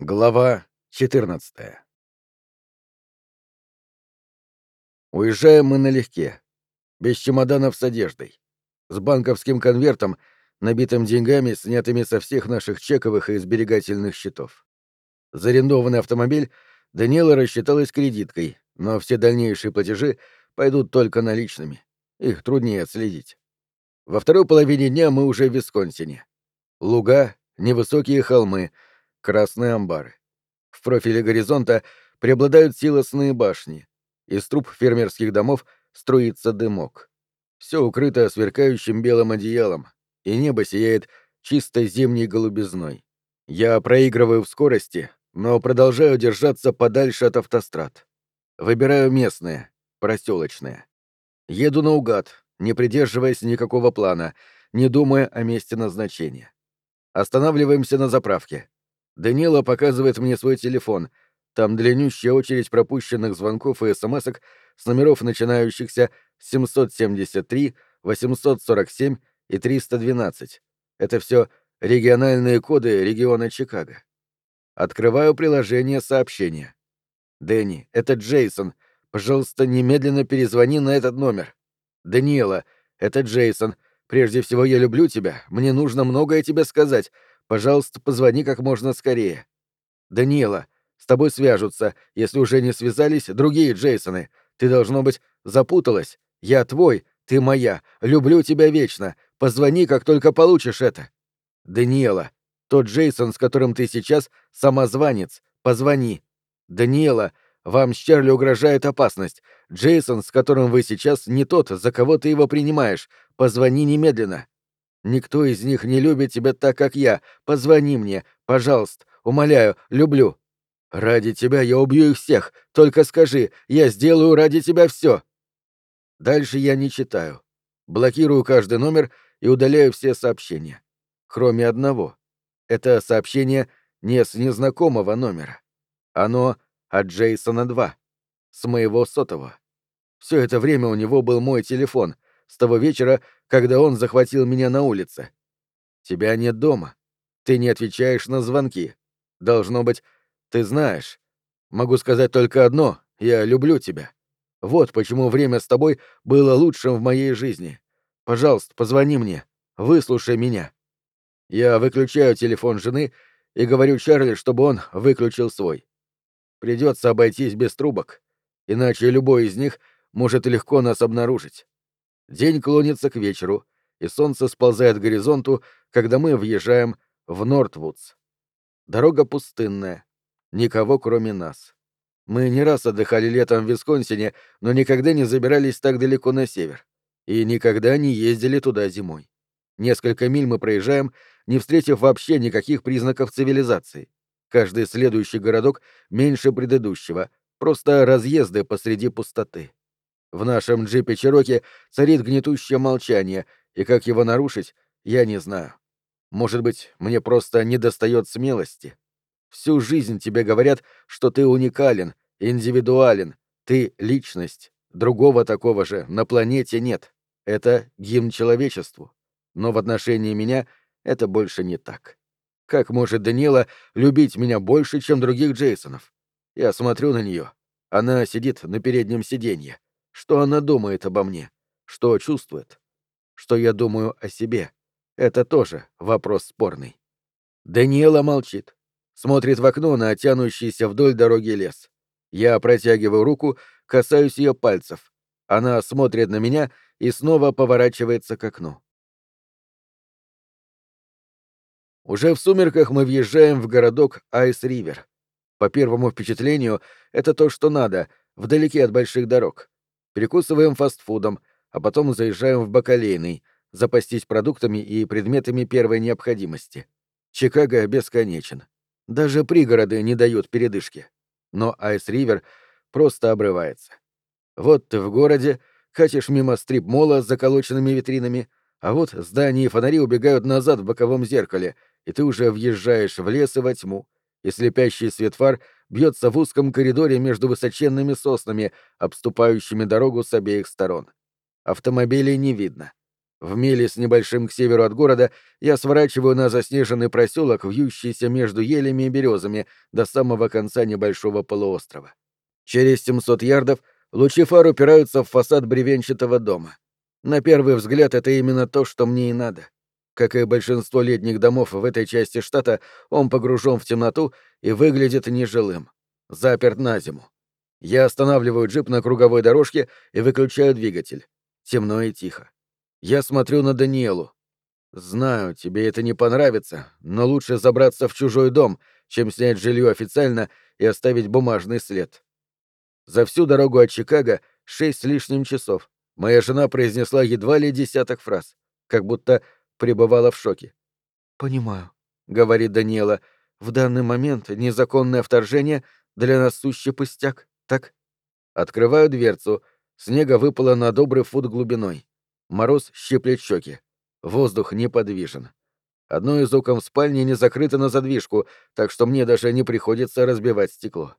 Глава 14 Уезжаем мы налегке, без чемоданов с одеждой, с банковским конвертом, набитым деньгами, снятыми со всех наших чековых и сберегательных счетов. За арендованный автомобиль Даниэла рассчиталась кредиткой, но все дальнейшие платежи пойдут только наличными. Их труднее отследить. Во второй половине дня мы уже в Висконсине. Луга, невысокие холмы — красные амбары. В профиле горизонта преобладают силосные башни. Из труб фермерских домов струится дымок. Все укрыто сверкающим белым одеялом, и небо сияет чистой зимней голубизной. Я проигрываю в скорости, но продолжаю держаться подальше от автострад. Выбираю местные, проселочные. Еду наугад, не придерживаясь никакого плана, не думая о месте назначения. Останавливаемся на заправке. Данила показывает мне свой телефон. Там длиннющая очередь пропущенных звонков и смс с номеров, начинающихся с 773, 847 и 312. Это все региональные коды региона Чикаго. Открываю приложение сообщения. «Дэнни, это Джейсон. Пожалуйста, немедленно перезвони на этот номер. Даниэла, это Джейсон. Прежде всего, я люблю тебя. Мне нужно многое тебе сказать. Пожалуйста, позвони как можно скорее. Даниэла, с тобой свяжутся, если уже не связались, другие Джейсоны. Ты, должно быть, запуталась. Я твой, ты моя. Люблю тебя вечно. Позвони, как только получишь это. Даниэла, тот Джейсон, с которым ты сейчас, самозванец. Позвони. Даниэла, вам с Чарли угрожает опасность. Джейсон, с которым вы сейчас, не тот, за кого ты его принимаешь. Позвони немедленно. Никто из них не любит тебя так, как я. Позвони мне, пожалуйста. Умоляю, люблю. Ради тебя я убью их всех. Только скажи, я сделаю ради тебя все. Дальше я не читаю. Блокирую каждый номер и удаляю все сообщения. Кроме одного. Это сообщение не с незнакомого номера. Оно от Джейсона 2. С моего сотового. Все это время у него был мой телефон, с того вечера, когда он захватил меня на улице. Тебя нет дома. Ты не отвечаешь на звонки. Должно быть, ты знаешь. Могу сказать только одно — я люблю тебя. Вот почему время с тобой было лучшим в моей жизни. Пожалуйста, позвони мне. Выслушай меня. Я выключаю телефон жены и говорю Чарли, чтобы он выключил свой. Придется обойтись без трубок, иначе любой из них может легко нас обнаружить. День клонится к вечеру, и солнце сползает к горизонту, когда мы въезжаем в Нортвудс. Дорога пустынная. Никого, кроме нас. Мы не раз отдыхали летом в Висконсине, но никогда не забирались так далеко на север. И никогда не ездили туда зимой. Несколько миль мы проезжаем, не встретив вообще никаких признаков цивилизации. Каждый следующий городок меньше предыдущего, просто разъезды посреди пустоты. В нашем джипе Чероки царит гнетущее молчание, и как его нарушить, я не знаю. Может быть, мне просто недостает смелости. Всю жизнь тебе говорят, что ты уникален, индивидуален, ты — личность. Другого такого же на планете нет. Это гимн человечеству. Но в отношении меня это больше не так. Как может Данила любить меня больше, чем других Джейсонов? Я смотрю на нее. Она сидит на переднем сиденье. Что она думает обо мне? Что чувствует? Что я думаю о себе? Это тоже вопрос спорный. Даниэла молчит. Смотрит в окно на тянущийся вдоль дороги лес. Я протягиваю руку, касаюсь ее пальцев. Она смотрит на меня и снова поворачивается к окну. Уже в сумерках мы въезжаем в городок Айс-Ривер. По первому впечатлению, это то, что надо, вдалеке от больших дорог перекусываем фастфудом, а потом заезжаем в бакалейный, запастись продуктами и предметами первой необходимости. Чикаго бесконечен. Даже пригороды не дают передышки. Но Айс-Ривер просто обрывается. Вот ты в городе, катишь мимо стрип-мола с заколоченными витринами, а вот здания и фонари убегают назад в боковом зеркале, и ты уже въезжаешь в лес и во тьму, и слепящий свет фар бьется в узком коридоре между высоченными соснами, обступающими дорогу с обеих сторон. Автомобилей не видно. В миле с небольшим к северу от города я сворачиваю на заснеженный проселок, вьющийся между елями и березами до самого конца небольшого полуострова. Через 700 ярдов лучи фар упираются в фасад бревенчатого дома. На первый взгляд это именно то, что мне и надо. Как и большинство летних домов в этой части штата, он погружен в темноту и выглядит нежилым. Заперт на зиму. Я останавливаю джип на круговой дорожке и выключаю двигатель. Темно и тихо. Я смотрю на Даниэлу. Знаю, тебе это не понравится, но лучше забраться в чужой дом, чем снять жилье официально и оставить бумажный след. За всю дорогу от Чикаго шесть с лишним часов. Моя жена произнесла едва ли десяток фраз, как будто пребывала в шоке. «Понимаю», — говорит Даниэла, — «в данный момент незаконное вторжение для нас сущий пустяк, так?» Открываю дверцу. Снега выпало на добрый фут глубиной. Мороз щиплет щеки. Воздух неподвижен. Одно из окон в спальне не закрыто на задвижку, так что мне даже не приходится разбивать стекло.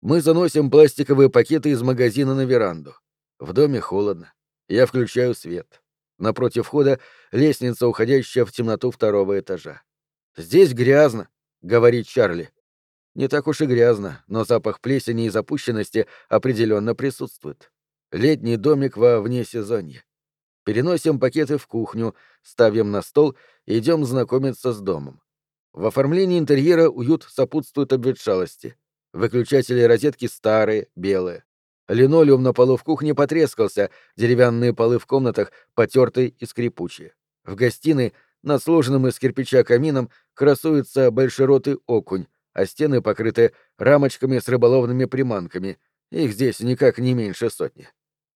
Мы заносим пластиковые пакеты из магазина на веранду. В доме холодно. Я включаю свет. Напротив входа лестница, уходящая в темноту второго этажа. «Здесь грязно», — говорит Чарли. Не так уж и грязно, но запах плесени и запущенности определенно присутствует. Летний домик во вне сезонье. Переносим пакеты в кухню, ставим на стол и идем знакомиться с домом. В оформлении интерьера уют сопутствует обветшалости. Выключатели розетки старые, белые. Линолеум на полу в кухне потрескался, деревянные полы в комнатах потертые и скрипучие. В гостиной, над сложенным из кирпича камином, красуется большеротый окунь, а стены покрыты рамочками с рыболовными приманками. Их здесь никак не меньше сотни.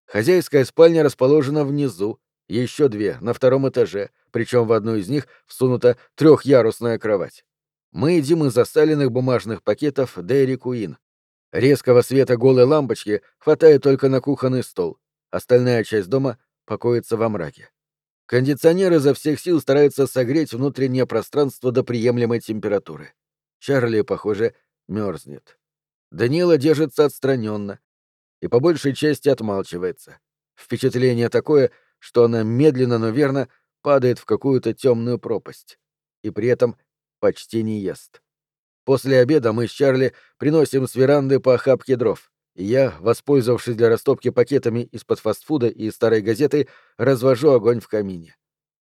Хозяйская спальня расположена внизу, еще две на втором этаже, причем в одну из них всунута трехярусная кровать. Мы едим из засаленных бумажных пакетов Дэри Куин. Резкого света голой лампочки хватает только на кухонный стол. Остальная часть дома покоится во мраке. Кондиционер изо всех сил старается согреть внутреннее пространство до приемлемой температуры. Чарли, похоже, мерзнет. Данила держится отстраненно, и по большей части отмалчивается. Впечатление такое, что она медленно, но верно падает в какую-то темную пропасть. И при этом почти не ест. После обеда мы с Чарли приносим с веранды по охапке дров, и я, воспользовавшись для растопки пакетами из-под фастфуда и старой газеты, развожу огонь в камине.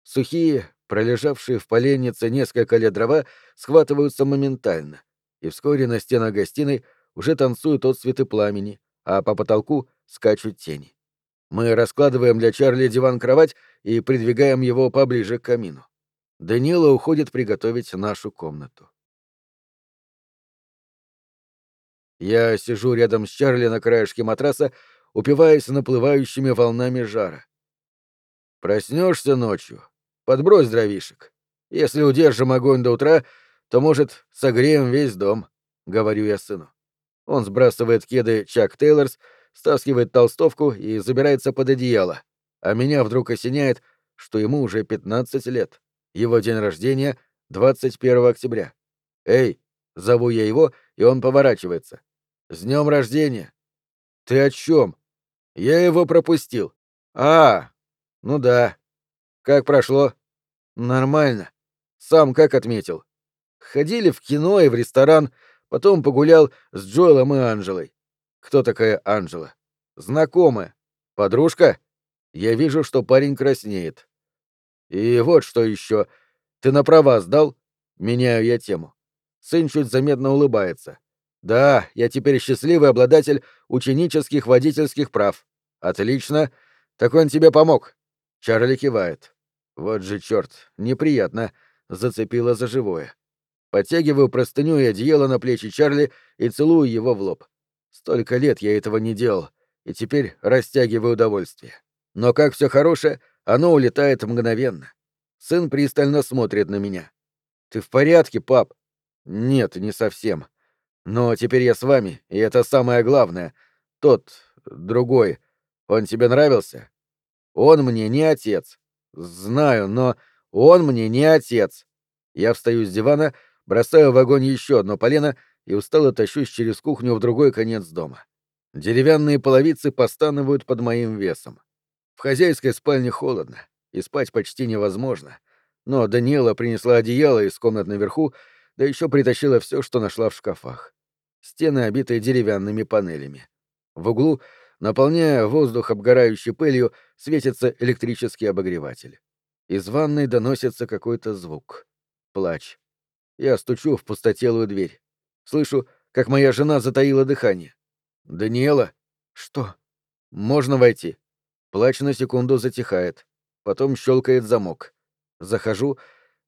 Сухие, пролежавшие в поленнице несколько лет дрова, схватываются моментально, и вскоре на стенах гостиной уже танцуют отцветы пламени, а по потолку скачут тени. Мы раскладываем для Чарли диван-кровать и придвигаем его поближе к камину. Данила уходит приготовить нашу комнату. Я сижу рядом с Чарли на краешке матраса, упиваясь наплывающими волнами жара. Проснешься ночью, подбрось дровишек. Если удержим огонь до утра, то, может, согреем весь дом, — говорю я сыну. Он сбрасывает кеды Чак Тейлорс, стаскивает толстовку и забирается под одеяло. А меня вдруг осеняет, что ему уже 15 лет. Его день рождения — 21 октября. «Эй!» — зову я его, и он поворачивается. «С днем рождения!» «Ты о чем? Я его пропустил. А, ну да. Как прошло?» «Нормально. Сам как отметил?» «Ходили в кино и в ресторан, Потом погулял с Джоэлом и Анжелой. Кто такая Анжела? Знакомая. Подружка? Я вижу, что парень краснеет. И вот что еще. Ты на права сдал? Меняю я тему. Сын чуть заметно улыбается. Да, я теперь счастливый обладатель ученических водительских прав. Отлично. Так он тебе помог. Чарли кивает. Вот же черт, неприятно. Зацепило за живое. Подтягиваю простыню и одеяло на плечи Чарли и целую его в лоб. Столько лет я этого не делал, и теперь растягиваю удовольствие. Но как все хорошее, оно улетает мгновенно. Сын пристально смотрит на меня. «Ты в порядке, пап?» «Нет, не совсем. Но теперь я с вами, и это самое главное. Тот, другой, он тебе нравился?» «Он мне не отец». «Знаю, но он мне не отец». Я встаю с дивана бросаю в огонь еще одно полено и устало тащусь через кухню в другой конец дома. Деревянные половицы постанывают под моим весом. В хозяйской спальне холодно, и спать почти невозможно. Но Даниэла принесла одеяло из комнат наверху, да еще притащила все, что нашла в шкафах. Стены обиты деревянными панелями. В углу, наполняя воздух обгорающей пылью, светится электрический обогреватель. Из ванной доносится какой-то звук. Плач. Я стучу в пустотелую дверь. Слышу, как моя жена затаила дыхание. «Даниэла?» «Что?» «Можно войти?» Плач на секунду затихает. Потом щелкает замок. Захожу.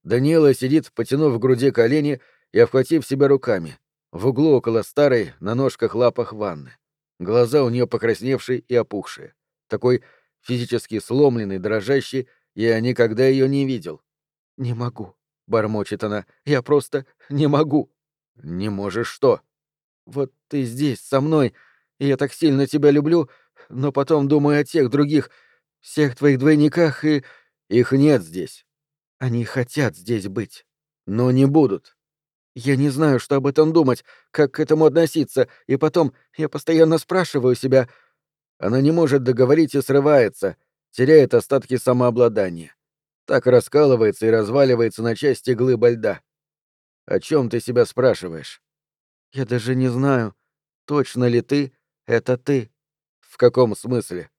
Даниэла сидит, потянув в груди колени и обхватив себя руками. В углу около старой, на ножках лапах ванны. Глаза у нее покрасневшие и опухшие. Такой физически сломленный, дрожащий, я никогда ее не видел. «Не могу», — бормочет она. «Я просто не могу». «Не можешь что?» «Вот ты здесь, со мной, и я так сильно тебя люблю, но потом думаю о тех других, всех твоих двойниках, и... Их нет здесь. Они хотят здесь быть, но не будут. Я не знаю, что об этом думать, как к этому относиться, и потом я постоянно спрашиваю себя... Она не может договорить и срывается, теряет остатки самообладания. Так раскалывается и разваливается на части глыба льда. О чем ты себя спрашиваешь? Я даже не знаю, точно ли ты — это ты. В каком смысле?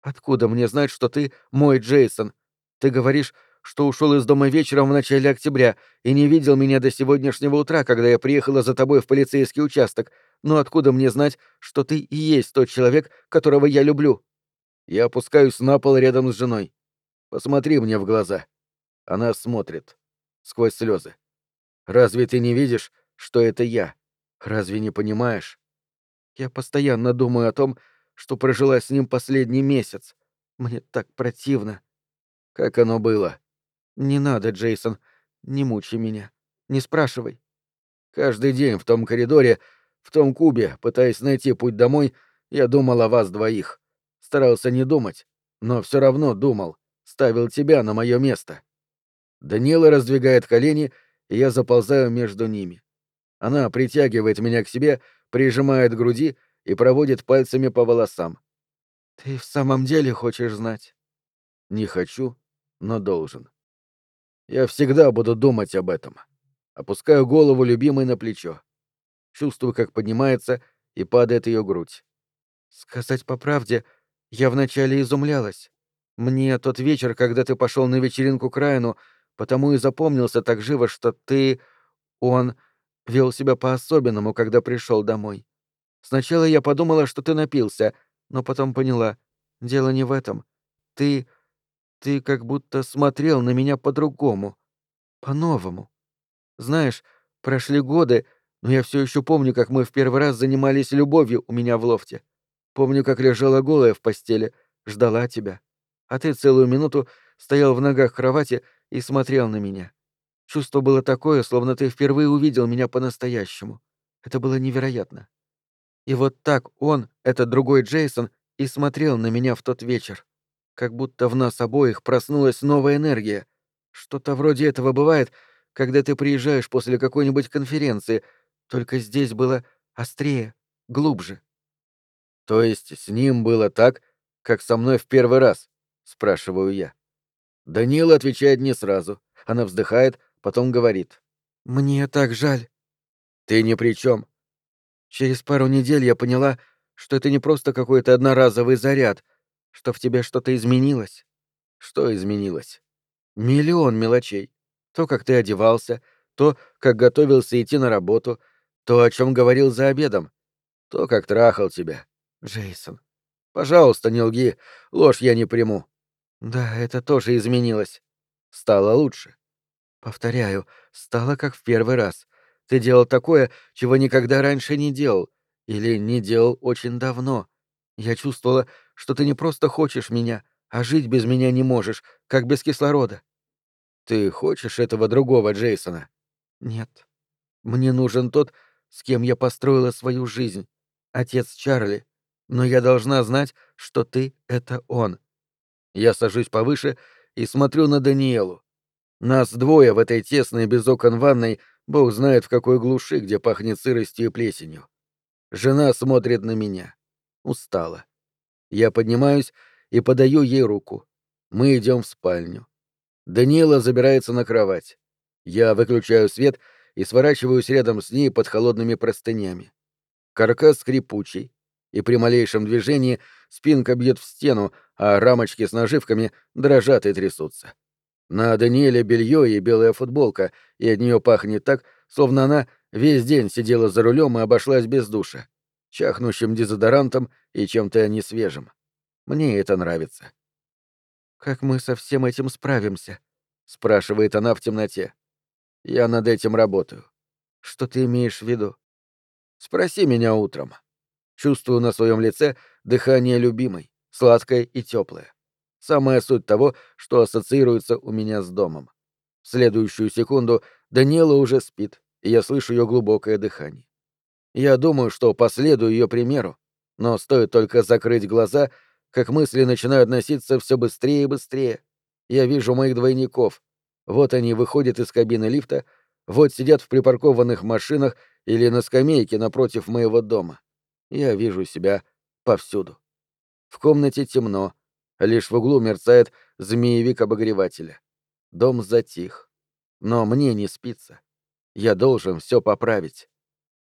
Откуда мне знать, что ты мой Джейсон? Ты говоришь, что ушел из дома вечером в начале октября и не видел меня до сегодняшнего утра, когда я приехала за тобой в полицейский участок. Но откуда мне знать, что ты и есть тот человек, которого я люблю? Я опускаюсь на пол рядом с женой. Посмотри мне в глаза. Она смотрит. Сквозь слезы. Разве ты не видишь, что это я? Разве не понимаешь? Я постоянно думаю о том, что прожила с ним последний месяц. Мне так противно. Как оно было? Не надо, Джейсон. Не мучи меня. Не спрашивай. Каждый день в том коридоре, в том кубе, пытаясь найти путь домой, я думал о вас двоих. Старался не думать, но все равно думал. Ставил тебя на мое место. Даниэла раздвигает колени, и я заползаю между ними. Она притягивает меня к себе, прижимает к груди и проводит пальцами по волосам. «Ты в самом деле хочешь знать?» «Не хочу, но должен. Я всегда буду думать об этом. Опускаю голову любимой на плечо. Чувствую, как поднимается и падает ее грудь. Сказать по правде, я вначале изумлялась. Мне тот вечер, когда ты пошел на вечеринку к Райану, потому и запомнился так живо, что ты... Он вел себя по-особенному, когда пришел домой. Сначала я подумала, что ты напился, но потом поняла. Дело не в этом. Ты... Ты как будто смотрел на меня по-другому. По-новому. Знаешь, прошли годы, но я все еще помню, как мы в первый раз занимались любовью у меня в лофте. Помню, как лежала голая в постели, ждала тебя. А ты целую минуту стоял в ногах кровати и смотрел на меня. Чувство было такое, словно ты впервые увидел меня по-настоящему. Это было невероятно. И вот так он, этот другой Джейсон, и смотрел на меня в тот вечер. Как будто в нас обоих проснулась новая энергия. Что-то вроде этого бывает, когда ты приезжаешь после какой-нибудь конференции, только здесь было острее, глубже. То есть с ним было так, как со мной в первый раз? спрашиваю я. Данила отвечает не сразу. Она вздыхает, потом говорит. «Мне так жаль». «Ты ни при чем. Через пару недель я поняла, что это не просто какой-то одноразовый заряд, что в тебе что-то изменилось. Что изменилось? Миллион мелочей. То, как ты одевался, то, как готовился идти на работу, то, о чем говорил за обедом, то, как трахал тебя. Джейсон. Пожалуйста, не лги, ложь я не приму. Да, это тоже изменилось. Стало лучше. Повторяю, стало как в первый раз. Ты делал такое, чего никогда раньше не делал. Или не делал очень давно. Я чувствовала, что ты не просто хочешь меня, а жить без меня не можешь, как без кислорода. Ты хочешь этого другого Джейсона? Нет. Мне нужен тот, с кем я построила свою жизнь. Отец Чарли. Но я должна знать, что ты — это он. Я сажусь повыше и смотрю на Даниэлу. Нас двое в этой тесной без окон ванной, бог знает в какой глуши, где пахнет сыростью и плесенью. Жена смотрит на меня. Устала. Я поднимаюсь и подаю ей руку. Мы идем в спальню. Даниэла забирается на кровать. Я выключаю свет и сворачиваюсь рядом с ней под холодными простынями. Каркас скрипучий, и при малейшем движении спинка бьет в стену, а рамочки с наживками дрожат и трясутся. На Даниэле белье и белая футболка, и от нее пахнет так, словно она весь день сидела за рулем и обошлась без душа, чахнущим дезодорантом и чем-то несвежим. Мне это нравится. «Как мы со всем этим справимся?» — спрашивает она в темноте. «Я над этим работаю. Что ты имеешь в виду?» «Спроси меня утром». Чувствую на своем лице дыхание любимой, сладкое и теплое. Самая суть того, что ассоциируется у меня с домом. В следующую секунду Даниэла уже спит, и я слышу ее глубокое дыхание. Я думаю, что последую ее примеру, но стоит только закрыть глаза, как мысли начинают носиться все быстрее и быстрее. Я вижу моих двойников. Вот они выходят из кабины лифта, вот сидят в припаркованных машинах или на скамейке напротив моего дома. Я вижу себя повсюду. В комнате темно, Лишь в углу мерцает змеевик обогревателя. Дом затих. Но мне не спится. Я должен все поправить.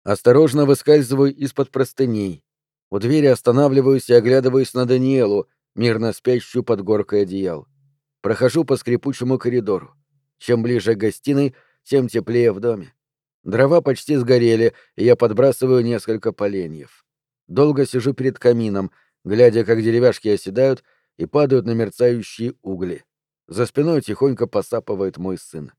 Осторожно выскальзываю из-под простыней. У двери останавливаюсь и оглядываюсь на Даниэлу, мирно спящую под горкой одеял. Прохожу по скрипучему коридору. Чем ближе к гостиной, тем теплее в доме. Дрова почти сгорели, и я подбрасываю несколько поленьев. Долго сижу перед камином, глядя, как деревяшки оседают, и падают на мерцающие угли. За спиной тихонько посапывает мой сын.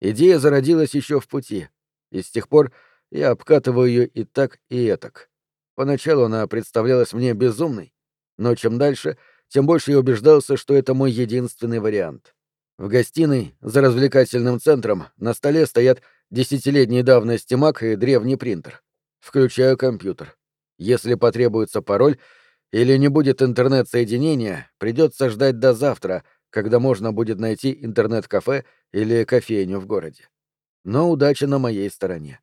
Идея зародилась еще в пути, и с тех пор я обкатываю ее и так, и этак. Поначалу она представлялась мне безумной, но чем дальше, тем больше я убеждался, что это мой единственный вариант. В гостиной, за развлекательным центром, на столе стоят десятилетней давности Mac и древний принтер. Включаю компьютер. Если потребуется пароль, или не будет интернет-соединения, придется ждать до завтра, когда можно будет найти интернет-кафе или кофейню в городе. Но удача на моей стороне.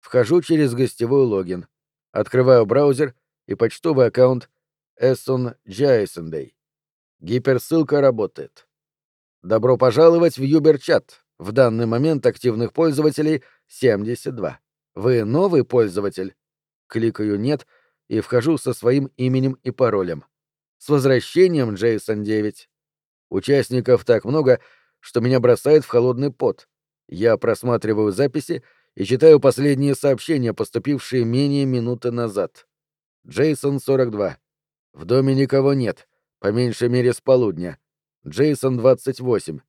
Вхожу через гостевой логин, открываю браузер и почтовый аккаунт Esson Jasonday. Гиперссылка работает. Добро пожаловать в Юберчат. В данный момент активных пользователей 72. Вы новый пользователь? Кликаю «Нет», и вхожу со своим именем и паролем. С возвращением, Джейсон 9. Участников так много, что меня бросает в холодный пот. Я просматриваю записи и читаю последние сообщения, поступившие менее минуты назад. Джейсон 42. В доме никого нет, по меньшей мере с полудня. Джейсон 28.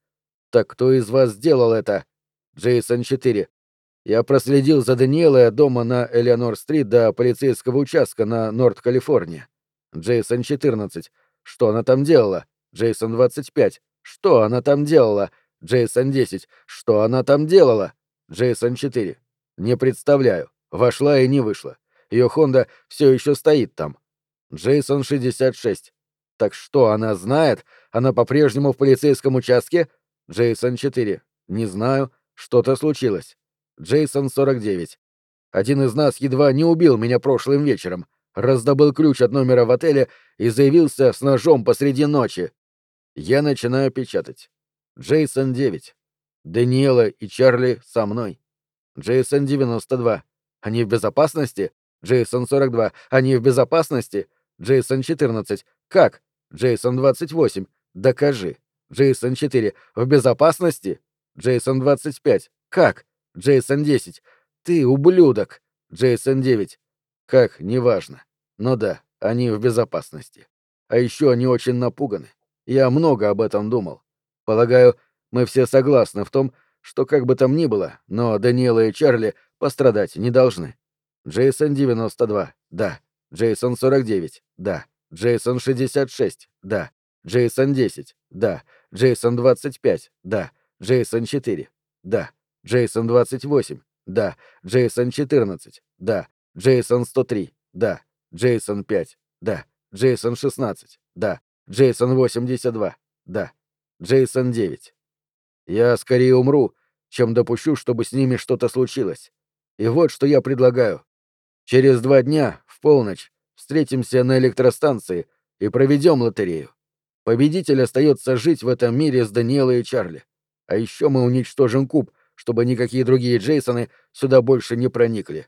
Так кто из вас сделал это? Джейсон 4. Я проследил за Даниэлой дома на Элеонор-стрит до полицейского участка на Норд-Калифорния. Джейсон 14. Что она там делала? Джейсон 25. Что она там делала? Джейсон 10. Что она там делала? Джейсон 4. Не представляю. Вошла и не вышла. Ее Хонда все еще стоит там. Джейсон 66. Так что она знает? Она по-прежнему в полицейском участке? Джейсон 4. Не знаю. Что-то случилось. Джейсон 49. Один из нас едва не убил меня прошлым вечером, раздобыл ключ от номера в отеле и заявился с ножом посреди ночи. Я начинаю печатать. Джейсон 9. Даниэла и Чарли со мной. Джейсон 92. Они в безопасности? Джейсон 42. Они в безопасности? Джейсон 14. Как? Джейсон 28. Докажи. Джейсон 4. В безопасности? Джейсон 25. Как? Джейсон 10. Ты ублюдок. Джейсон 9. Как, неважно. Но да, они в безопасности. А еще они очень напуганы. Я много об этом думал. Полагаю, мы все согласны в том, что как бы там ни было, но Даниэла и Чарли пострадать не должны. Джейсон 92. Да. Джейсон 49. Да. Джейсон 66. Да. Джейсон 10. Да. Джейсон 25. Да. Джейсон 4. Да. Джейсон 28. Да. Джейсон 14. Да. Джейсон 103. Да. Джейсон 5. Да. Джейсон 16. Да. Джейсон 82. Да. Джейсон 9. Я скорее умру, чем допущу, чтобы с ними что-то случилось. И вот что я предлагаю. Через два дня, в полночь, встретимся на электростанции и проведем лотерею. Победитель остается жить в этом мире с Даниэлой и Чарли. А еще мы уничтожим куб, чтобы никакие другие Джейсоны сюда больше не проникли.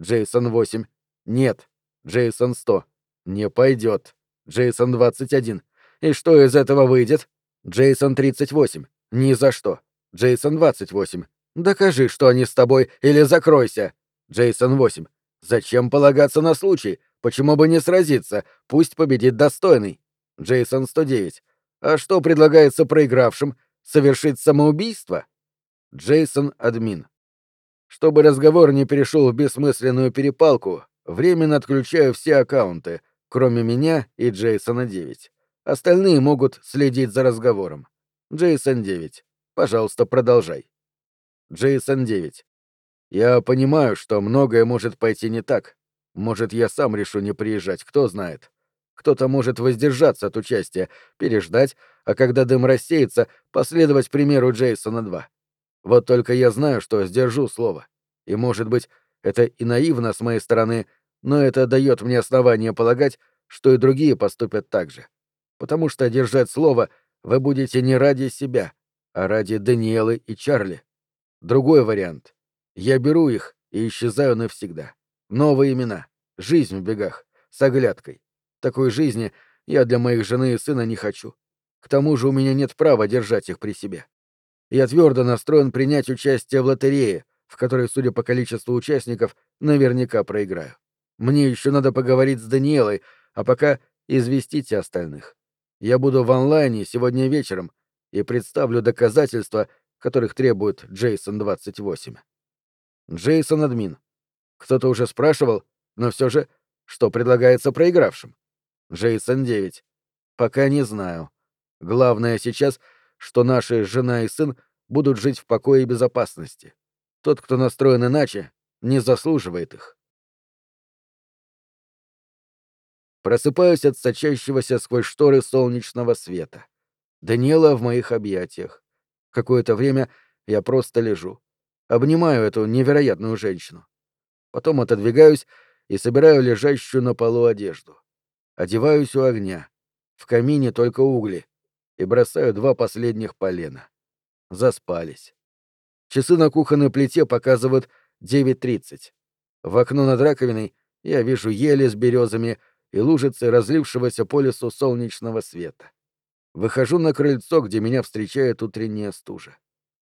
Джейсон 8. Нет. Джейсон 100. Не пойдет. Джейсон 21. И что из этого выйдет? Джейсон 38. Ни за что. Джейсон 28. Докажи, что они с тобой, или закройся. Джейсон 8. Зачем полагаться на случай? Почему бы не сразиться? Пусть победит достойный. Джейсон 109. А что предлагается проигравшим? Совершить самоубийство? Джейсон админ. Чтобы разговор не перешел в бессмысленную перепалку, временно отключаю все аккаунты, кроме меня и Джейсона 9. Остальные могут следить за разговором. Джейсон 9. Пожалуйста, продолжай. Джейсон 9. Я понимаю, что многое может пойти не так. Может, я сам решу не приезжать, кто знает. Кто-то может воздержаться от участия, переждать, а когда дым рассеется, последовать примеру Джейсона 2. Вот только я знаю, что сдержу слово. И, может быть, это и наивно с моей стороны, но это дает мне основание полагать, что и другие поступят так же. Потому что держать слово вы будете не ради себя, а ради Даниэлы и Чарли. Другой вариант. Я беру их и исчезаю навсегда. Новые имена. Жизнь в бегах. С оглядкой. Такой жизни я для моих жены и сына не хочу. К тому же у меня нет права держать их при себе. Я твердо настроен принять участие в лотерее, в которой, судя по количеству участников, наверняка проиграю. Мне еще надо поговорить с Даниэлой, а пока известите остальных. Я буду в онлайне сегодня вечером и представлю доказательства, которых требует Джейсон 28. Джейсон админ. Кто-то уже спрашивал, но все же, что предлагается проигравшим? Джейсон 9. Пока не знаю. Главное сейчас, что наши жена и сын будут жить в покое и безопасности. Тот, кто настроен иначе, не заслуживает их. Просыпаюсь от сочащегося сквозь шторы солнечного света. Даниэла в моих объятиях. Какое-то время я просто лежу. Обнимаю эту невероятную женщину. Потом отодвигаюсь и собираю лежащую на полу одежду. Одеваюсь у огня. В камине только угли. И бросаю два последних полена. Заспались. Часы на кухонной плите показывают 9.30. В окно над раковиной я вижу ели с березами и лужицы разлившегося по лесу солнечного света. Выхожу на крыльцо, где меня встречает утренняя стужа.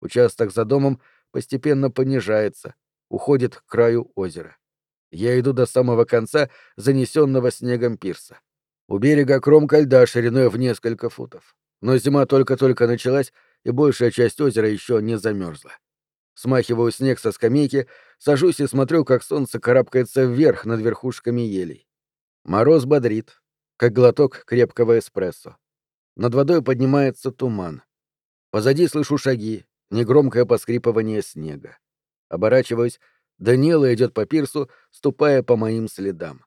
Участок за домом постепенно понижается, уходит к краю озера. Я иду до самого конца занесенного снегом пирса. У берега кромка льда шириной в несколько футов. Но зима только-только началась, и большая часть озера еще не замерзла. Смахиваю снег со скамейки, сажусь и смотрю, как солнце карабкается вверх над верхушками елей. Мороз бодрит, как глоток крепкого эспрессо. Над водой поднимается туман. Позади слышу шаги, негромкое поскрипывание снега. Оборачиваюсь, Даниэла идет по пирсу, ступая по моим следам.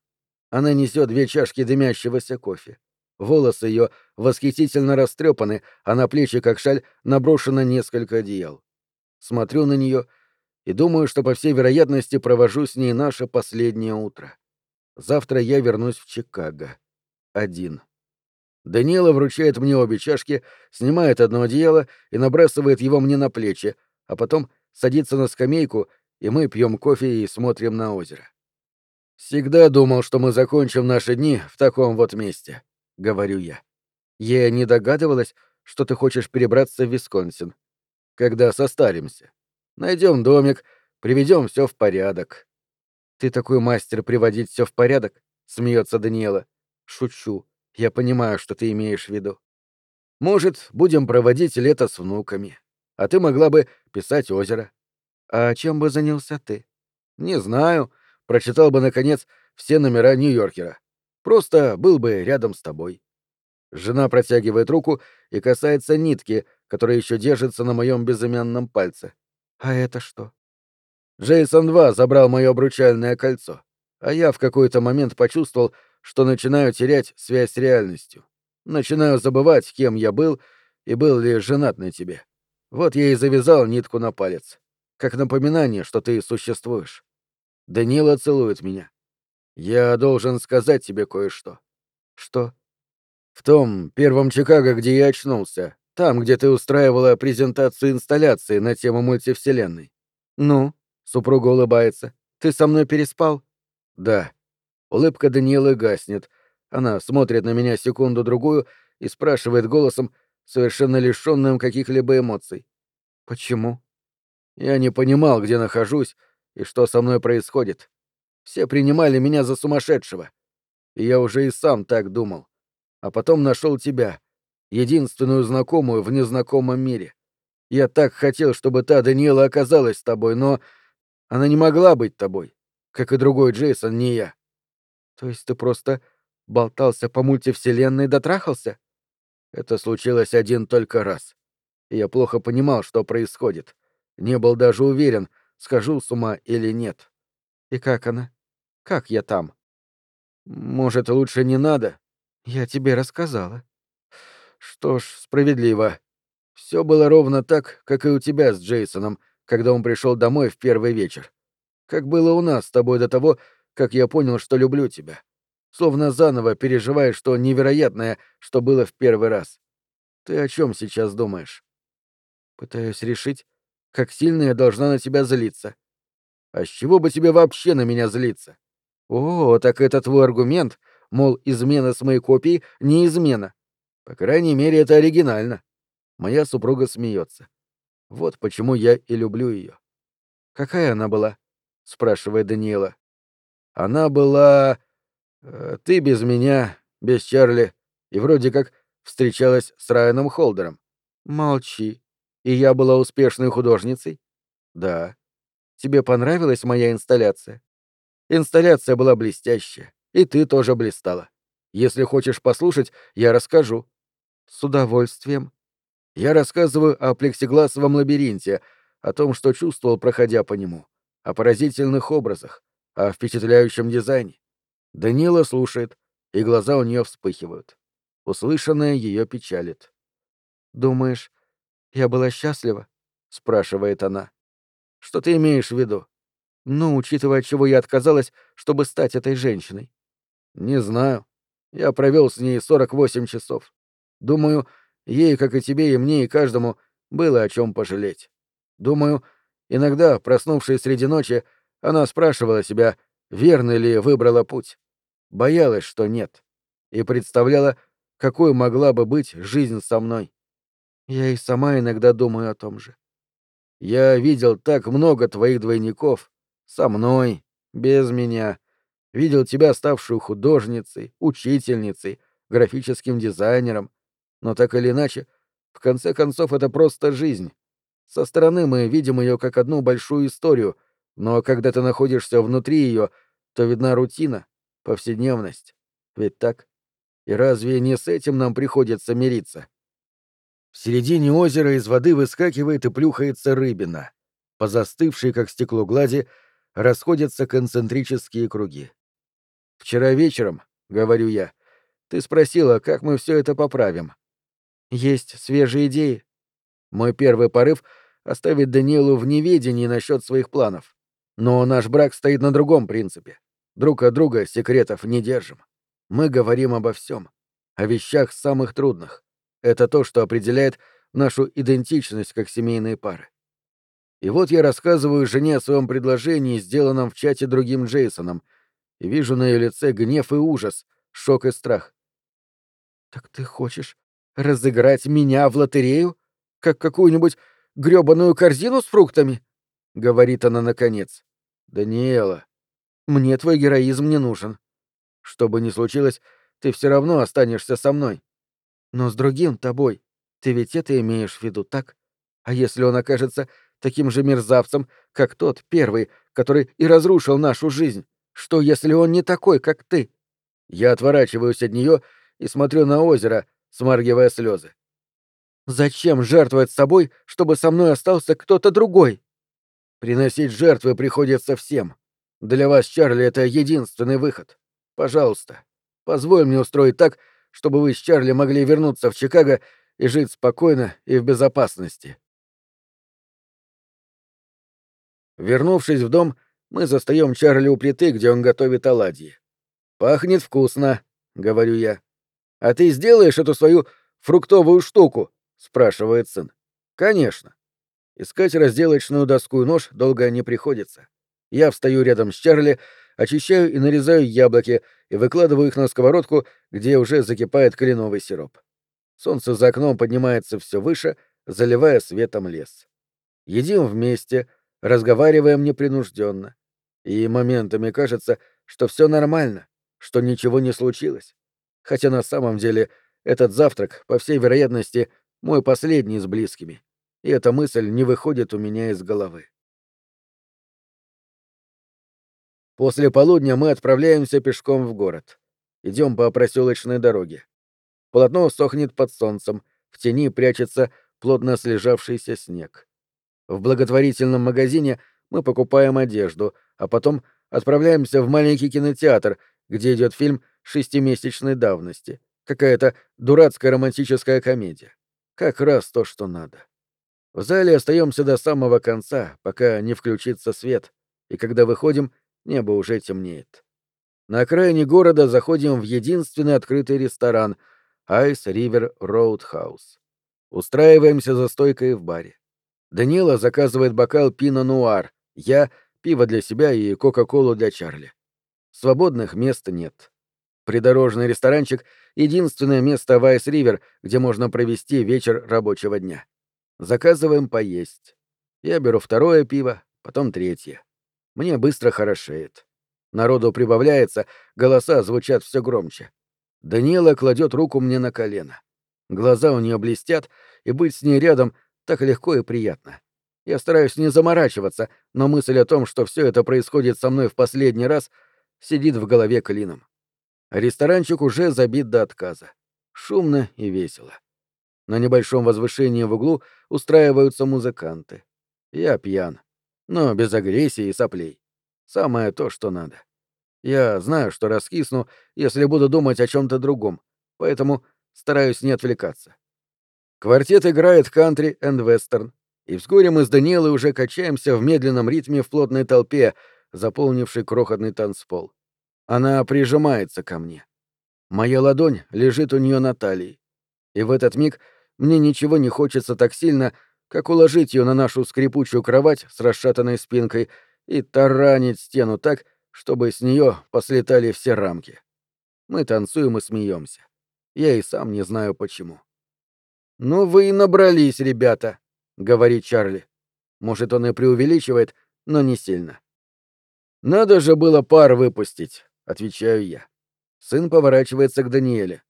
Она несет две чашки дымящегося кофе. Волосы ее восхитительно растрепаны, а на плечи, как шаль, наброшено несколько одеял. Смотрю на нее и думаю, что, по всей вероятности, провожу с ней наше последнее утро. Завтра я вернусь в Чикаго. Один. Даниэла вручает мне обе чашки, снимает одно одеяло и набрасывает его мне на плечи, а потом садится на скамейку и мы пьем кофе и смотрим на озеро. «Всегда думал, что мы закончим наши дни в таком вот месте», — говорю я. Я не догадывалась, что ты хочешь перебраться в Висконсин. Когда состаримся. Найдем домик, приведем все в порядок. Ты такой мастер приводить все в порядок? Смеется Даниэла. Шучу. Я понимаю, что ты имеешь в виду. Может, будем проводить лето с внуками. А ты могла бы писать озеро. А чем бы занялся ты? Не знаю. Прочитал бы, наконец, все номера Нью-Йоркера. Просто был бы рядом с тобой. Жена протягивает руку и касается нитки, которая еще держится на моем безымянном пальце. А это что? Джейсон 2 забрал мое обручальное кольцо, а я в какой-то момент почувствовал, что начинаю терять связь с реальностью. Начинаю забывать, кем я был и был ли женат на тебе. Вот я и завязал нитку на палец как напоминание, что ты существуешь. Данила целует меня. Я должен сказать тебе кое-что. Что? В том первом Чикаго, где я очнулся. Там, где ты устраивала презентацию инсталляции на тему мультивселенной. Ну, супруга улыбается. Ты со мной переспал? Да. Улыбка Даниэлы гаснет. Она смотрит на меня секунду-другую и спрашивает голосом, совершенно лишенным каких-либо эмоций. Почему? Я не понимал, где нахожусь и что со мной происходит. Все принимали меня за сумасшедшего. И я уже и сам так думал. А потом нашел тебя, единственную знакомую в незнакомом мире. Я так хотел, чтобы та Даниэла оказалась с тобой, но она не могла быть тобой, как и другой Джейсон, не я. То есть ты просто болтался по мультивселенной и дотрахался? Это случилось один только раз. Я плохо понимал, что происходит. Не был даже уверен, схожу с ума или нет. И как она? Как я там? Может, лучше не надо? Я тебе рассказала. Что ж, справедливо. Все было ровно так, как и у тебя с Джейсоном, когда он пришел домой в первый вечер. Как было у нас с тобой до того, как я понял, что люблю тебя. Словно заново переживаешь то невероятное, что было в первый раз. Ты о чем сейчас думаешь? Пытаюсь решить, как сильно я должна на тебя злиться. А с чего бы тебе вообще на меня злиться? О, так это твой аргумент, мол, измена с моей копией не измена. По крайней мере, это оригинально. Моя супруга смеется. Вот почему я и люблю ее. Какая она была? спрашивает Даниэла. Она была... Э, ты без меня, без Чарли, и вроде как встречалась с Райаном Холдером. Молчи. И я была успешной художницей? Да. Тебе понравилась моя инсталляция? Инсталляция была блестящая, и ты тоже блистала. Если хочешь послушать, я расскажу. С удовольствием. Я рассказываю о плексигласовом лабиринте, о том, что чувствовал, проходя по нему, о поразительных образах, о впечатляющем дизайне. Данила слушает, и глаза у нее вспыхивают. Услышанное ее печалит. «Думаешь, я была счастлива?» — спрашивает она. «Что ты имеешь в виду?» «Ну, учитывая, чего я отказалась, чтобы стать этой женщиной». «Не знаю. Я провел с ней 48 часов. Думаю, ей, как и тебе, и мне, и каждому, было о чем пожалеть. Думаю, иногда, проснувшись среди ночи, она спрашивала себя, верно ли выбрала путь. Боялась, что нет. И представляла, какой могла бы быть жизнь со мной. Я и сама иногда думаю о том же. Я видел так много твоих двойников. Со мной, без меня. Видел тебя, ставшую художницей, учительницей, графическим дизайнером. Но так или иначе, в конце концов, это просто жизнь. Со стороны мы видим ее как одну большую историю, но когда ты находишься внутри ее, то видна рутина, повседневность. Ведь так? И разве не с этим нам приходится мириться? В середине озера из воды выскакивает и плюхается рыбина. По застывшей, как стекло глади, расходятся концентрические круги. «Вчера вечером, — говорю я, — ты спросила, как мы все это поправим. Есть свежие идеи. Мой первый порыв — оставить Даниэлу в неведении насчет своих планов. Но наш брак стоит на другом принципе. Друг от друга секретов не держим. Мы говорим обо всем, о вещах самых трудных. Это то, что определяет нашу идентичность как семейные пары. И вот я рассказываю жене о своем предложении, сделанном в чате другим Джейсоном, и вижу на ее лице гнев и ужас, шок и страх. «Так ты хочешь разыграть меня в лотерею? Как какую-нибудь грёбаную корзину с фруктами?» — говорит она наконец. «Даниэла, мне твой героизм не нужен. Что бы ни случилось, ты все равно останешься со мной. Но с другим тобой. Ты ведь это имеешь в виду, так? А если он окажется таким же мерзавцем, как тот первый, который и разрушил нашу жизнь? Что, если он не такой, как ты? Я отворачиваюсь от нее и смотрю на озеро, смаргивая слезы. Зачем жертвовать собой, чтобы со мной остался кто-то другой? Приносить жертвы приходится всем. Для вас, Чарли, это единственный выход. Пожалуйста, позволь мне устроить так, чтобы вы с Чарли могли вернуться в Чикаго и жить спокойно и в безопасности. Вернувшись в дом, мы застаем Чарли у плиты, где он готовит оладьи. «Пахнет вкусно», — говорю я. «А ты сделаешь эту свою фруктовую штуку?» — спрашивает сын. «Конечно». Искать разделочную доску и нож долго не приходится. Я встаю рядом с Чарли, очищаю и нарезаю яблоки и выкладываю их на сковородку, где уже закипает кленовый сироп. Солнце за окном поднимается все выше, заливая светом лес. Едим вместе, разговариваем непринужденно. И моментами кажется, что все нормально, что ничего не случилось. Хотя на самом деле этот завтрак, по всей вероятности, мой последний с близкими. И эта мысль не выходит у меня из головы. После полудня мы отправляемся пешком в город. Идем по проселочной дороге. Полотно сохнет под солнцем, в тени прячется плотно слежавшийся снег. В благотворительном магазине мы покупаем одежду, а потом отправляемся в маленький кинотеатр, где идет фильм шестимесячной давности. Какая-то дурацкая романтическая комедия. Как раз то, что надо. В зале остаемся до самого конца, пока не включится свет, и когда выходим, небо уже темнеет. На окраине города заходим в единственный открытый ресторан — Ice River Roadhouse. Устраиваемся за стойкой в баре. Данила заказывает бокал пино нуар, я — пиво для себя и кока-колу для Чарли. Свободных мест нет. Придорожный ресторанчик — единственное место в Айс-Ривер, где можно провести вечер рабочего дня. Заказываем поесть. Я беру второе пиво, потом третье. Мне быстро хорошеет. Народу прибавляется, голоса звучат все громче. Даниэла кладет руку мне на колено. Глаза у нее блестят, и быть с ней рядом так легко и приятно. Я стараюсь не заморачиваться, но мысль о том, что все это происходит со мной в последний раз, сидит в голове клином. Ресторанчик уже забит до отказа. Шумно и весело. На небольшом возвышении в углу устраиваются музыканты. Я пьян, но без агрессии и соплей. Самое то, что надо. Я знаю, что раскисну, если буду думать о чем-то другом, поэтому стараюсь не отвлекаться. Квартет играет кантри энд вестерн, и вскоре мы с Даниэлой уже качаемся в медленном ритме в плотной толпе, заполнившей крохотный танцпол. Она прижимается ко мне. Моя ладонь лежит у нее на талии. И в этот миг мне ничего не хочется так сильно, как уложить ее на нашу скрипучую кровать с расшатанной спинкой и таранить стену так, чтобы с нее послетали все рамки. Мы танцуем и смеемся. Я и сам не знаю почему. «Ну вы и набрались, ребята», — говорит Чарли. Может, он и преувеличивает, но не сильно. «Надо же было пар выпустить», — отвечаю я. Сын поворачивается к Даниэле.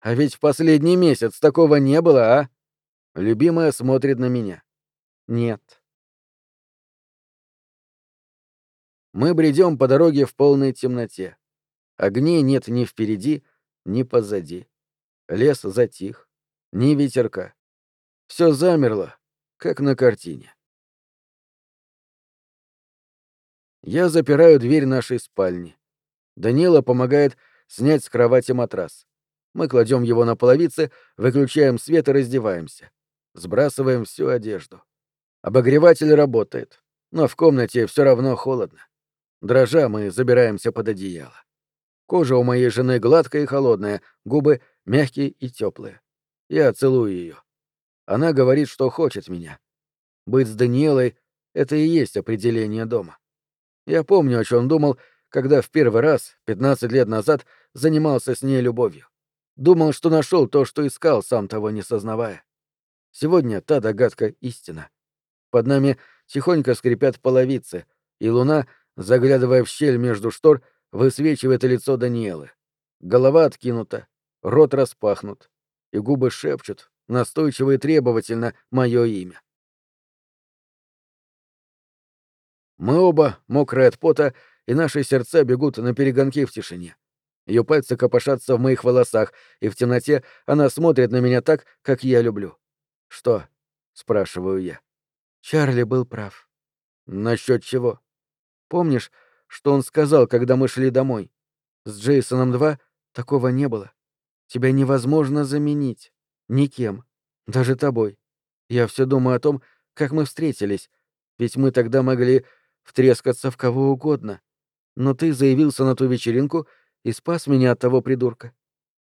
«А ведь в последний месяц такого не было, а?» Любимая смотрит на меня. «Нет». Мы бредем по дороге в полной темноте. Огней нет ни впереди, ни позади. Лес затих, ни ветерка. Все замерло, как на картине. Я запираю дверь нашей спальни. Данила помогает снять с кровати матрас. Мы кладем его на половицы, выключаем свет и раздеваемся. Сбрасываем всю одежду. Обогреватель работает, но в комнате все равно холодно. Дрожа, мы забираемся под одеяло. Кожа у моей жены гладкая и холодная, губы мягкие и теплые. Я целую ее. Она говорит, что хочет меня. Быть с Даниэлой — это и есть определение дома. Я помню, о чем думал, когда в первый раз, 15 лет назад, занимался с ней любовью. Думал, что нашел то, что искал, сам того не сознавая. Сегодня та догадка истина. Под нами тихонько скрипят половицы, и луна Заглядывая в щель между штор, высвечивает лицо Даниэлы. Голова откинута, рот распахнут, и губы шепчут, настойчиво и требовательно, мое имя. Мы оба, мокрые от пота, и наши сердца бегут на перегонки в тишине. Ее пальцы копошатся в моих волосах, и в темноте она смотрит на меня так, как я люблю. «Что?» — спрашиваю я. Чарли был прав. «Насчет чего?» Помнишь, что он сказал, когда мы шли домой? С Джейсоном 2 такого не было. Тебя невозможно заменить. Никем. Даже тобой. Я все думаю о том, как мы встретились. Ведь мы тогда могли втрескаться в кого угодно. Но ты заявился на ту вечеринку и спас меня от того придурка.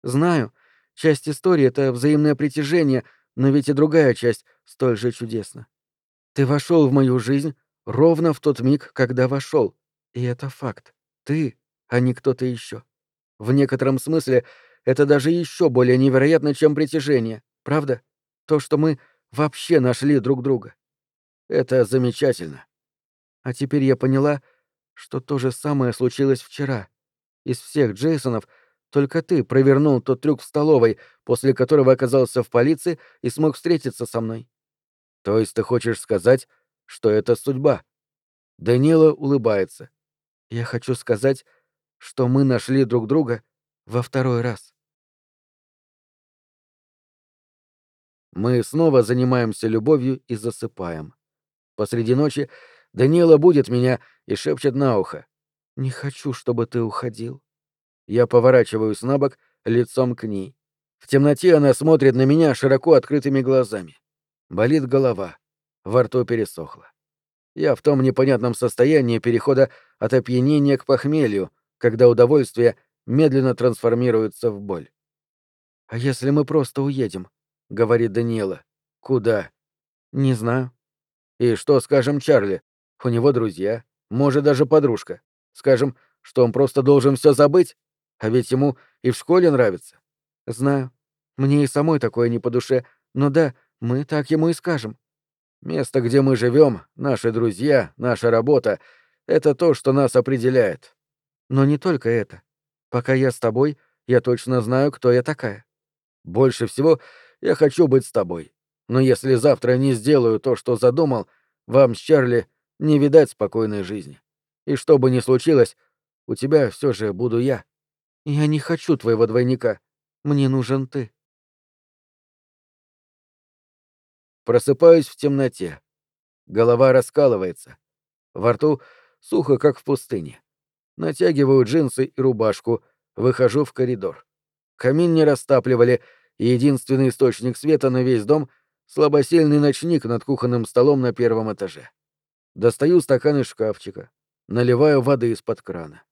Знаю, Часть истории — это взаимное притяжение, но ведь и другая часть столь же чудесна. Ты вошел в мою жизнь ровно в тот миг, когда вошел, и это факт. Ты, а не кто-то еще. В некотором смысле это даже еще более невероятно, чем притяжение, правда? То, что мы вообще нашли друг друга. Это замечательно. А теперь я поняла, что то же самое случилось вчера. Из всех Джейсонов только ты провернул тот трюк в столовой, после которого оказался в полиции и смог встретиться со мной. То есть ты хочешь сказать, что это судьба? Данила улыбается. Я хочу сказать, что мы нашли друг друга во второй раз. Мы снова занимаемся любовью и засыпаем. Посреди ночи Даниэла будет меня и шепчет на ухо. «Не хочу, чтобы ты уходил». Я поворачиваюсь на бок, лицом к ней. В темноте она смотрит на меня широко открытыми глазами. Болит голова. Во рту пересохло. Я в том непонятном состоянии перехода от опьянения к похмелью, когда удовольствие медленно трансформируется в боль. «А если мы просто уедем?» — говорит Даниэла. «Куда?» «Не знаю». «И что скажем Чарли? У него друзья, может, даже подружка. Скажем, что он просто должен все забыть? А ведь ему и в школе нравится». «Знаю. Мне и самой такое не по душе. Но да, мы так ему и скажем. Место, где мы живем, наши друзья, наша работа — это то, что нас определяет. Но не только это. Пока я с тобой, я точно знаю, кто я такая. Больше всего я хочу быть с тобой. Но если завтра не сделаю то, что задумал, вам с Чарли не видать спокойной жизни. И что бы ни случилось, у тебя все же буду я. Я не хочу твоего двойника. Мне нужен ты. Просыпаюсь в темноте. Голова раскалывается. Во рту сухо, как в пустыне. Натягиваю джинсы и рубашку, выхожу в коридор. Камин не растапливали, и единственный источник света на весь дом — слабосильный ночник над кухонным столом на первом этаже. Достаю стакан из шкафчика, наливаю воды из-под крана.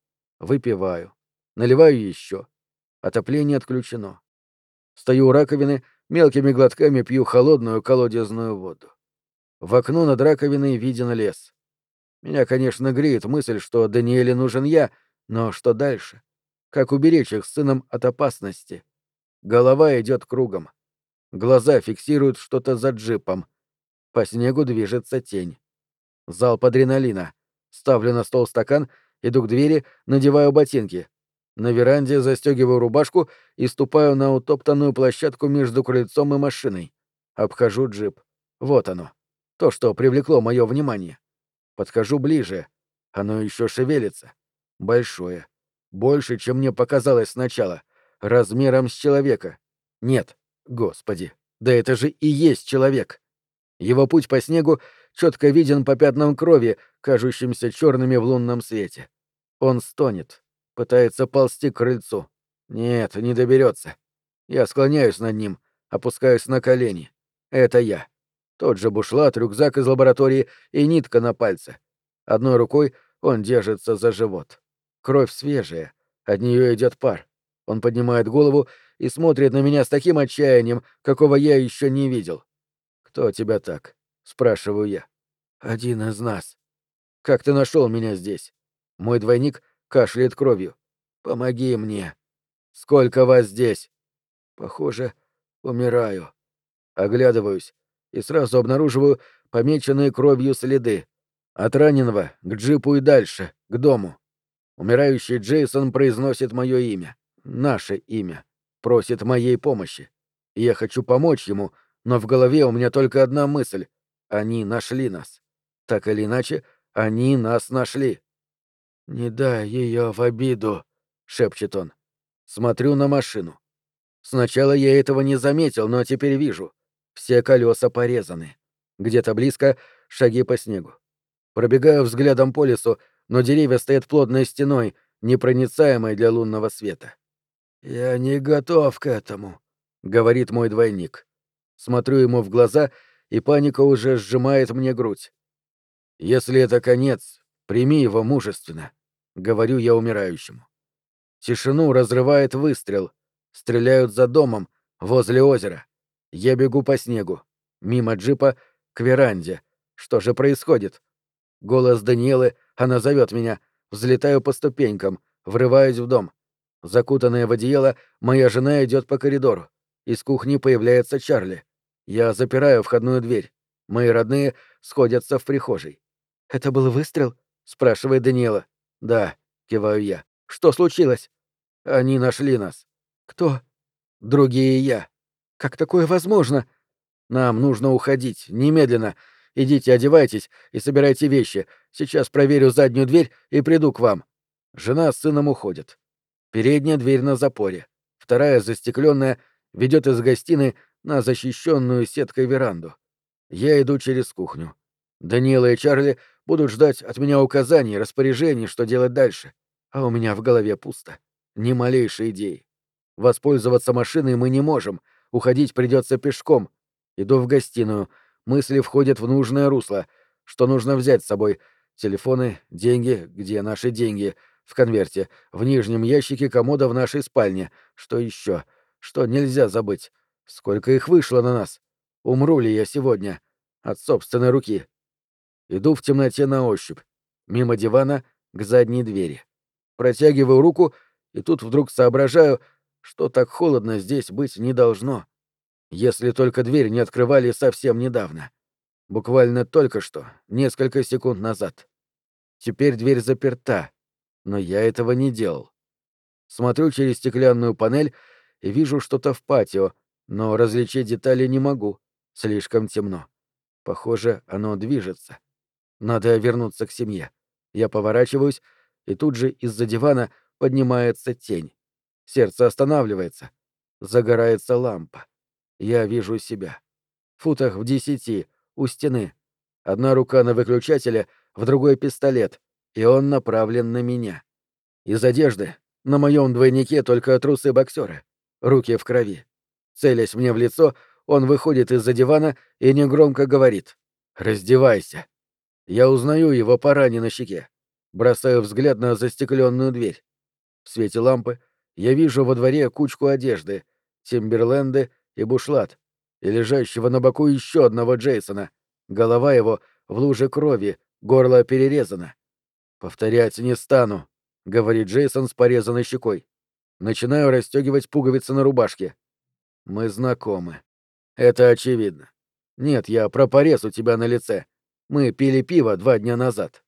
Выпиваю. Наливаю еще. Отопление отключено. Стою у раковины — мелкими глотками пью холодную колодезную воду. В окно над раковиной виден лес. Меня, конечно, греет мысль, что Даниэле нужен я, но что дальше? Как уберечь их с сыном от опасности? Голова идет кругом. Глаза фиксируют что-то за джипом. По снегу движется тень. Залп адреналина. Ставлю на стол стакан, иду к двери, надеваю ботинки. На веранде застегиваю рубашку и ступаю на утоптанную площадку между крыльцом и машиной. Обхожу джип. Вот оно. То, что привлекло мое внимание. Подхожу ближе. Оно еще шевелится. Большое. Больше, чем мне показалось сначала. Размером с человека. Нет, господи, да это же и есть человек. Его путь по снегу четко виден по пятнам крови, кажущимся черными в лунном свете. Он стонет, Пытается ползти к крыльцу. Нет, не доберется. Я склоняюсь над ним, опускаюсь на колени. Это я. Тот же бушлат, рюкзак из лаборатории и нитка на пальце. Одной рукой он держится за живот. Кровь свежая, от нее идет пар. Он поднимает голову и смотрит на меня с таким отчаянием, какого я еще не видел. «Кто тебя так?» — спрашиваю я. «Один из нас». «Как ты нашел меня здесь?» Мой двойник кашляет кровью. «Помоги мне. Сколько вас здесь?» «Похоже, умираю». Оглядываюсь и сразу обнаруживаю помеченные кровью следы. От раненого к джипу и дальше, к дому. Умирающий Джейсон произносит мое имя, наше имя, просит моей помощи. Я хочу помочь ему, но в голове у меня только одна мысль — они нашли нас. Так или иначе, они нас нашли. «Не дай ее в обиду», — шепчет он. Смотрю на машину. Сначала я этого не заметил, но теперь вижу. Все колеса порезаны. Где-то близко шаги по снегу. Пробегаю взглядом по лесу, но деревья стоят плотной стеной, непроницаемой для лунного света. «Я не готов к этому», — говорит мой двойник. Смотрю ему в глаза, и паника уже сжимает мне грудь. «Если это конец, прими его мужественно. — говорю я умирающему. Тишину разрывает выстрел. Стреляют за домом, возле озера. Я бегу по снегу. Мимо джипа к веранде. Что же происходит? Голос Даниэлы, она зовет меня. Взлетаю по ступенькам, врываюсь в дом. Закутанная в одеяло, моя жена идет по коридору. Из кухни появляется Чарли. Я запираю входную дверь. Мои родные сходятся в прихожей. «Это был выстрел?» — спрашивает Даниэла. «Да», — киваю я. «Что случилось?» «Они нашли нас». «Кто?» «Другие я». «Как такое возможно?» «Нам нужно уходить, немедленно. Идите, одевайтесь и собирайте вещи. Сейчас проверю заднюю дверь и приду к вам». Жена с сыном уходят. Передняя дверь на запоре. Вторая, застекленная, ведет из гостиной на защищенную сеткой веранду. Я иду через кухню. Даниэла и Чарли будут ждать от меня указаний, распоряжений, что делать дальше. А у меня в голове пусто. Ни малейшей идеи. Воспользоваться машиной мы не можем. Уходить придется пешком. Иду в гостиную. Мысли входят в нужное русло. Что нужно взять с собой? Телефоны, деньги, где наши деньги? В конверте, в нижнем ящике комода в нашей спальне. Что еще? Что нельзя забыть? Сколько их вышло на нас? Умру ли я сегодня? От собственной руки. Иду в темноте на ощупь. Мимо дивана к задней двери. Протягиваю руку, и тут вдруг соображаю, что так холодно здесь быть не должно. Если только дверь не открывали совсем недавно. Буквально только что, несколько секунд назад. Теперь дверь заперта, но я этого не делал. Смотрю через стеклянную панель и вижу что-то в патио, но различить детали не могу. Слишком темно. Похоже, оно движется. Надо вернуться к семье. Я поворачиваюсь, и тут же из-за дивана поднимается тень. Сердце останавливается. Загорается лампа. Я вижу себя. В футах в десяти, у стены. Одна рука на выключателе, в другой пистолет, и он направлен на меня. Из одежды на моем двойнике только трусы боксера, руки в крови. Целясь мне в лицо, он выходит из-за дивана и негромко говорит «Раздевайся». Я узнаю его по ране на щеке. Бросаю взгляд на застекленную дверь. В свете лампы я вижу во дворе кучку одежды, Тимберленды и бушлат, и лежащего на боку еще одного Джейсона. Голова его в луже крови, горло перерезано. «Повторять не стану», — говорит Джейсон с порезанной щекой. Начинаю расстегивать пуговицы на рубашке. Мы знакомы. Это очевидно. Нет, я про порез у тебя на лице. Мы пили пиво два дня назад.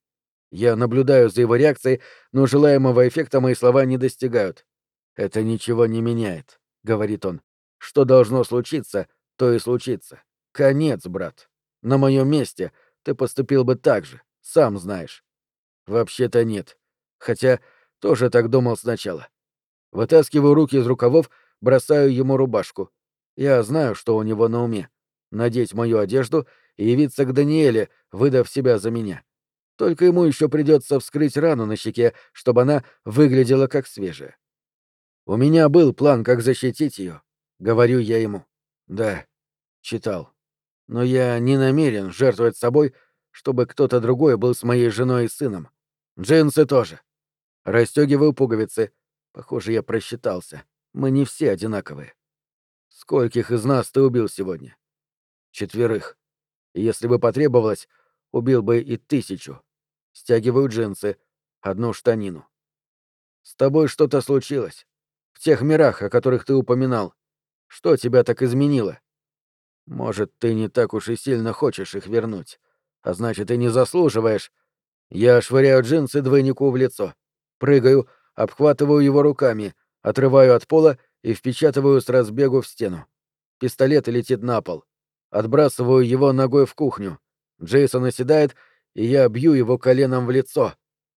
Я наблюдаю за его реакцией, но желаемого эффекта мои слова не достигают. Это ничего не меняет, говорит он. Что должно случиться, то и случится. Конец, брат. На моем месте ты поступил бы так же, сам знаешь. Вообще-то нет. Хотя тоже так думал сначала. Вытаскиваю руки из рукавов, бросаю ему рубашку. Я знаю, что у него на уме. Надеть мою одежду и явиться к Даниэле, выдав себя за меня. Только ему еще придется вскрыть рану на щеке, чтобы она выглядела как свежая. У меня был план, как защитить ее, говорю я ему. Да, читал. Но я не намерен жертвовать собой, чтобы кто-то другой был с моей женой и сыном. Джинсы тоже. Растёгиваю пуговицы. Похоже, я просчитался. Мы не все одинаковые. Скольких из нас ты убил сегодня? Четверых. если бы потребовалось, убил бы и тысячу. Стягиваю джинсы, одну штанину. С тобой что-то случилось. В тех мирах, о которых ты упоминал. Что тебя так изменило? Может, ты не так уж и сильно хочешь их вернуть. А значит, и не заслуживаешь. Я швыряю джинсы двойнику в лицо. Прыгаю, обхватываю его руками, отрываю от пола и впечатываю с разбегу в стену. Пистолет летит на пол. Отбрасываю его ногой в кухню. Джейсон оседает, и я бью его коленом в лицо.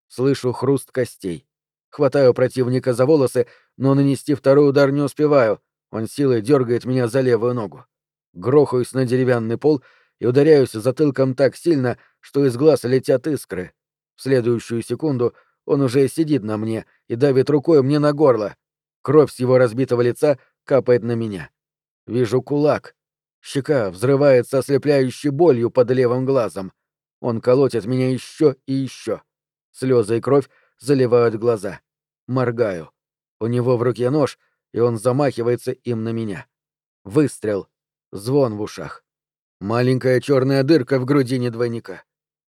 Слышу хруст костей. Хватаю противника за волосы, но нанести второй удар не успеваю. Он силой дергает меня за левую ногу. Грохаюсь на деревянный пол и ударяюсь затылком так сильно, что из глаз летят искры. В следующую секунду он уже сидит на мне и давит рукой мне на горло. Кровь с его разбитого лица капает на меня. Вижу кулак. Щека взрывается ослепляющей болью под левым глазом. Он колотит меня еще и еще. Слезы и кровь заливают глаза. Моргаю. У него в руке нож, и он замахивается им на меня. Выстрел. Звон в ушах. Маленькая черная дырка в грудине двойника.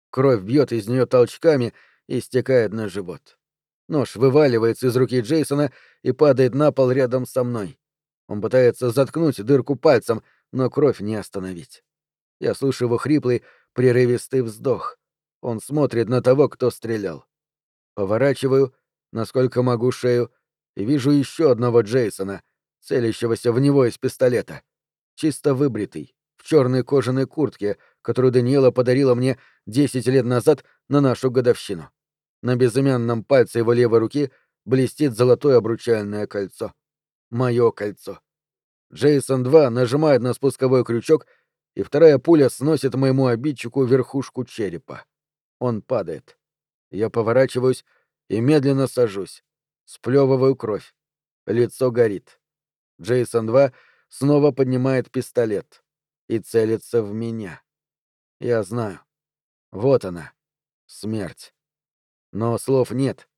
Кровь бьет из нее толчками и стекает на живот. Нож вываливается из руки Джейсона и падает на пол рядом со мной. Он пытается заткнуть дырку пальцем, но кровь не остановить. Я слышу его хриплый, прерывистый вздох. Он смотрит на того, кто стрелял. Поворачиваю, насколько могу шею, и вижу еще одного Джейсона, целящегося в него из пистолета. Чисто выбритый, в черной кожаной куртке, которую Даниэла подарила мне десять лет назад на нашу годовщину. На безымянном пальце его левой руки блестит золотое обручальное кольцо. Мое кольцо. Джейсон 2 нажимает на спусковой крючок, и вторая пуля сносит моему обидчику верхушку черепа. Он падает. Я поворачиваюсь и медленно сажусь. Сплевываю кровь. Лицо горит. Джейсон 2 снова поднимает пистолет и целится в меня. Я знаю. Вот она. Смерть. Но слов нет.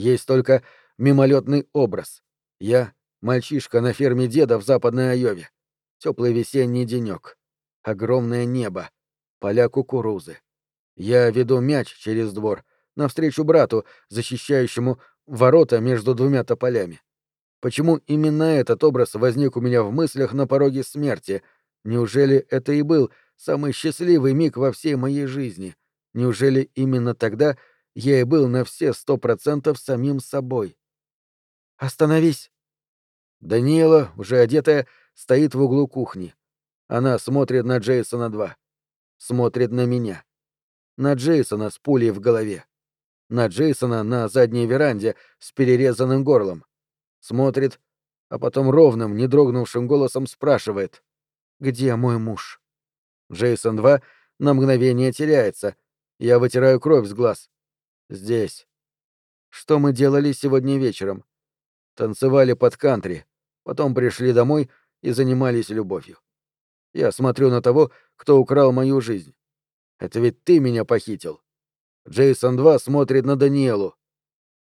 Есть только мимолетный образ. Я — мальчишка на ферме деда в Западной Айове. Теплый весенний денек. Огромное небо. Поля кукурузы. Я веду мяч через двор, навстречу брату, защищающему ворота между двумя тополями. Почему именно этот образ возник у меня в мыслях на пороге смерти? Неужели это и был самый счастливый миг во всей моей жизни? Неужели именно тогда я и был на все сто процентов самим собой? «Остановись!» Даниэла, уже одетая, стоит в углу кухни. Она смотрит на Джейсона 2. Смотрит на меня. На Джейсона с пулей в голове. На Джейсона на задней веранде с перерезанным горлом. Смотрит, а потом ровным, не дрогнувшим голосом спрашивает. «Где мой муж?» Джейсон 2 на мгновение теряется. Я вытираю кровь с глаз. Здесь. Что мы делали сегодня вечером? Танцевали под кантри, потом пришли домой и занимались любовью. Я смотрю на того, кто украл мою жизнь. Это ведь ты меня похитил. Джейсон 2 смотрит на Даниэлу.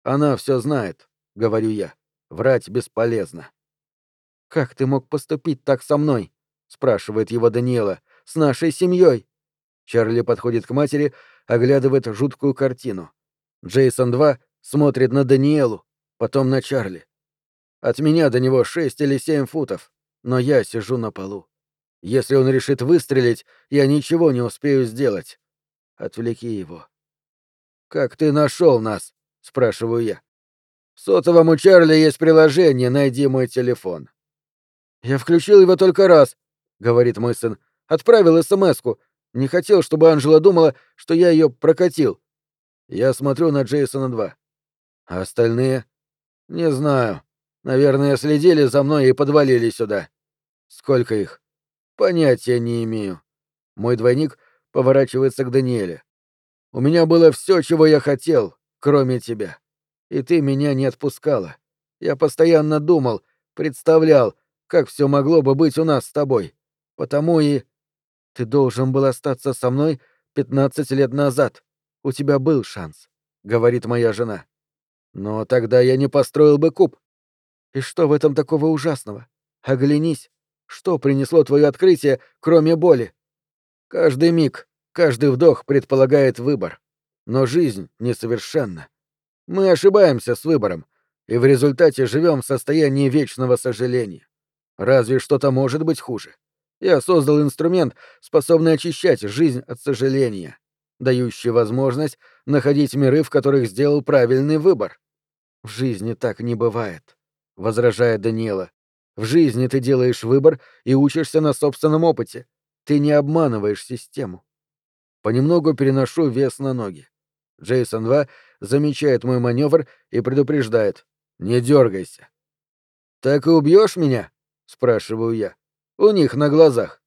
Она все знает, говорю я. Врать бесполезно. Как ты мог поступить так со мной? спрашивает его Даниэла. С нашей семьей. Чарли подходит к матери, оглядывает жуткую картину. Джейсон 2 смотрит на Даниэлу, потом на Чарли. От меня до него шесть или семь футов, но я сижу на полу. Если он решит выстрелить, я ничего не успею сделать. Отвлеки его. «Как ты нашел нас?» — спрашиваю я. «В сотовом у Чарли есть приложение «Найди мой телефон». «Я включил его только раз», — говорит мой сын. «Отправил СМС-ку. Не хотел, чтобы Анжела думала, что я ее прокатил. Я смотрю на Джейсона 2. А остальные? Не знаю. Наверное, следили за мной и подвалили сюда. Сколько их? Понятия не имею. Мой двойник поворачивается к Даниэле. У меня было все, чего я хотел, кроме тебя. И ты меня не отпускала. Я постоянно думал, представлял, как все могло бы быть у нас с тобой. Потому и... Ты должен был остаться со мной пятнадцать лет назад. У тебя был шанс, говорит моя жена. Но тогда я не построил бы куб. И что в этом такого ужасного? Оглянись. Что принесло твое открытие, кроме боли? Каждый миг, каждый вдох предполагает выбор. Но жизнь несовершенна. Мы ошибаемся с выбором, и в результате живем в состоянии вечного сожаления. Разве что-то может быть хуже? Я создал инструмент, способный очищать жизнь от сожаления дающий возможность находить миры, в которых сделал правильный выбор. В жизни так не бывает, возражает Даниэла. В жизни ты делаешь выбор и учишься на собственном опыте. Ты не обманываешь систему. Понемногу переношу вес на ноги. Джейсон 2 замечает мой маневр и предупреждает. Не дергайся. Так и убьешь меня? спрашиваю я. У них на глазах.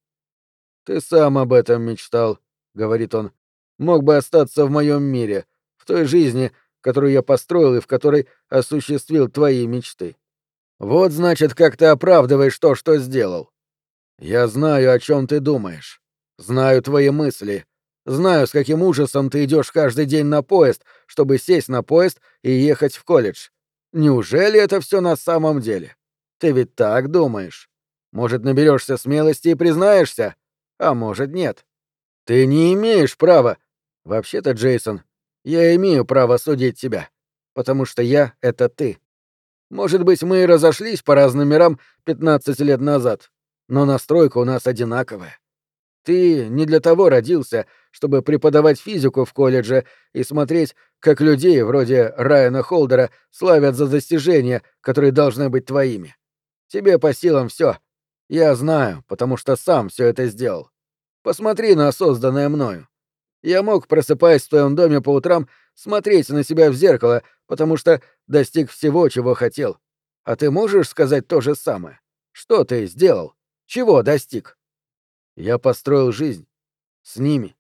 Ты сам об этом мечтал, говорит он мог бы остаться в моем мире, в той жизни, которую я построил и в которой осуществил твои мечты. Вот значит, как ты оправдываешь то, что сделал. Я знаю, о чем ты думаешь. Знаю твои мысли. Знаю, с каким ужасом ты идешь каждый день на поезд, чтобы сесть на поезд и ехать в колледж. Неужели это все на самом деле? Ты ведь так думаешь. Может, наберешься смелости и признаешься, а может, нет. Ты не имеешь права. Вообще-то, Джейсон, я имею право судить тебя, потому что я — это ты. Может быть, мы и разошлись по разным мирам 15 лет назад, но настройка у нас одинаковая. Ты не для того родился, чтобы преподавать физику в колледже и смотреть, как людей вроде Райана Холдера славят за достижения, которые должны быть твоими. Тебе по силам все. Я знаю, потому что сам все это сделал. Посмотри на созданное мною. Я мог, просыпаясь в твоем доме по утрам, смотреть на себя в зеркало, потому что достиг всего, чего хотел. А ты можешь сказать то же самое? Что ты сделал? Чего достиг? Я построил жизнь. С ними.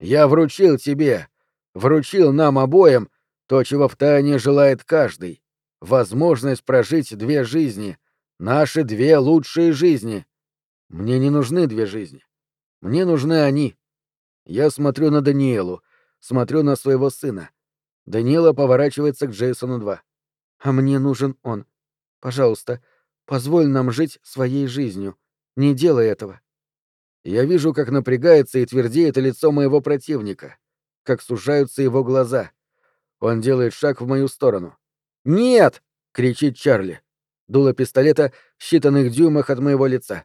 Я вручил тебе, вручил нам обоим то, чего втайне желает каждый. Возможность прожить две жизни. Наши две лучшие жизни. Мне не нужны две жизни. Мне нужны они. Я смотрю на Даниэлу, смотрю на своего сына. Даниэла поворачивается к Джейсону 2. А мне нужен он. Пожалуйста, позволь нам жить своей жизнью. Не делай этого. Я вижу, как напрягается и твердеет лицо моего противника, как сужаются его глаза. Он делает шаг в мою сторону. «Нет!» — кричит Чарли. Дуло пистолета в считанных дюймах от моего лица.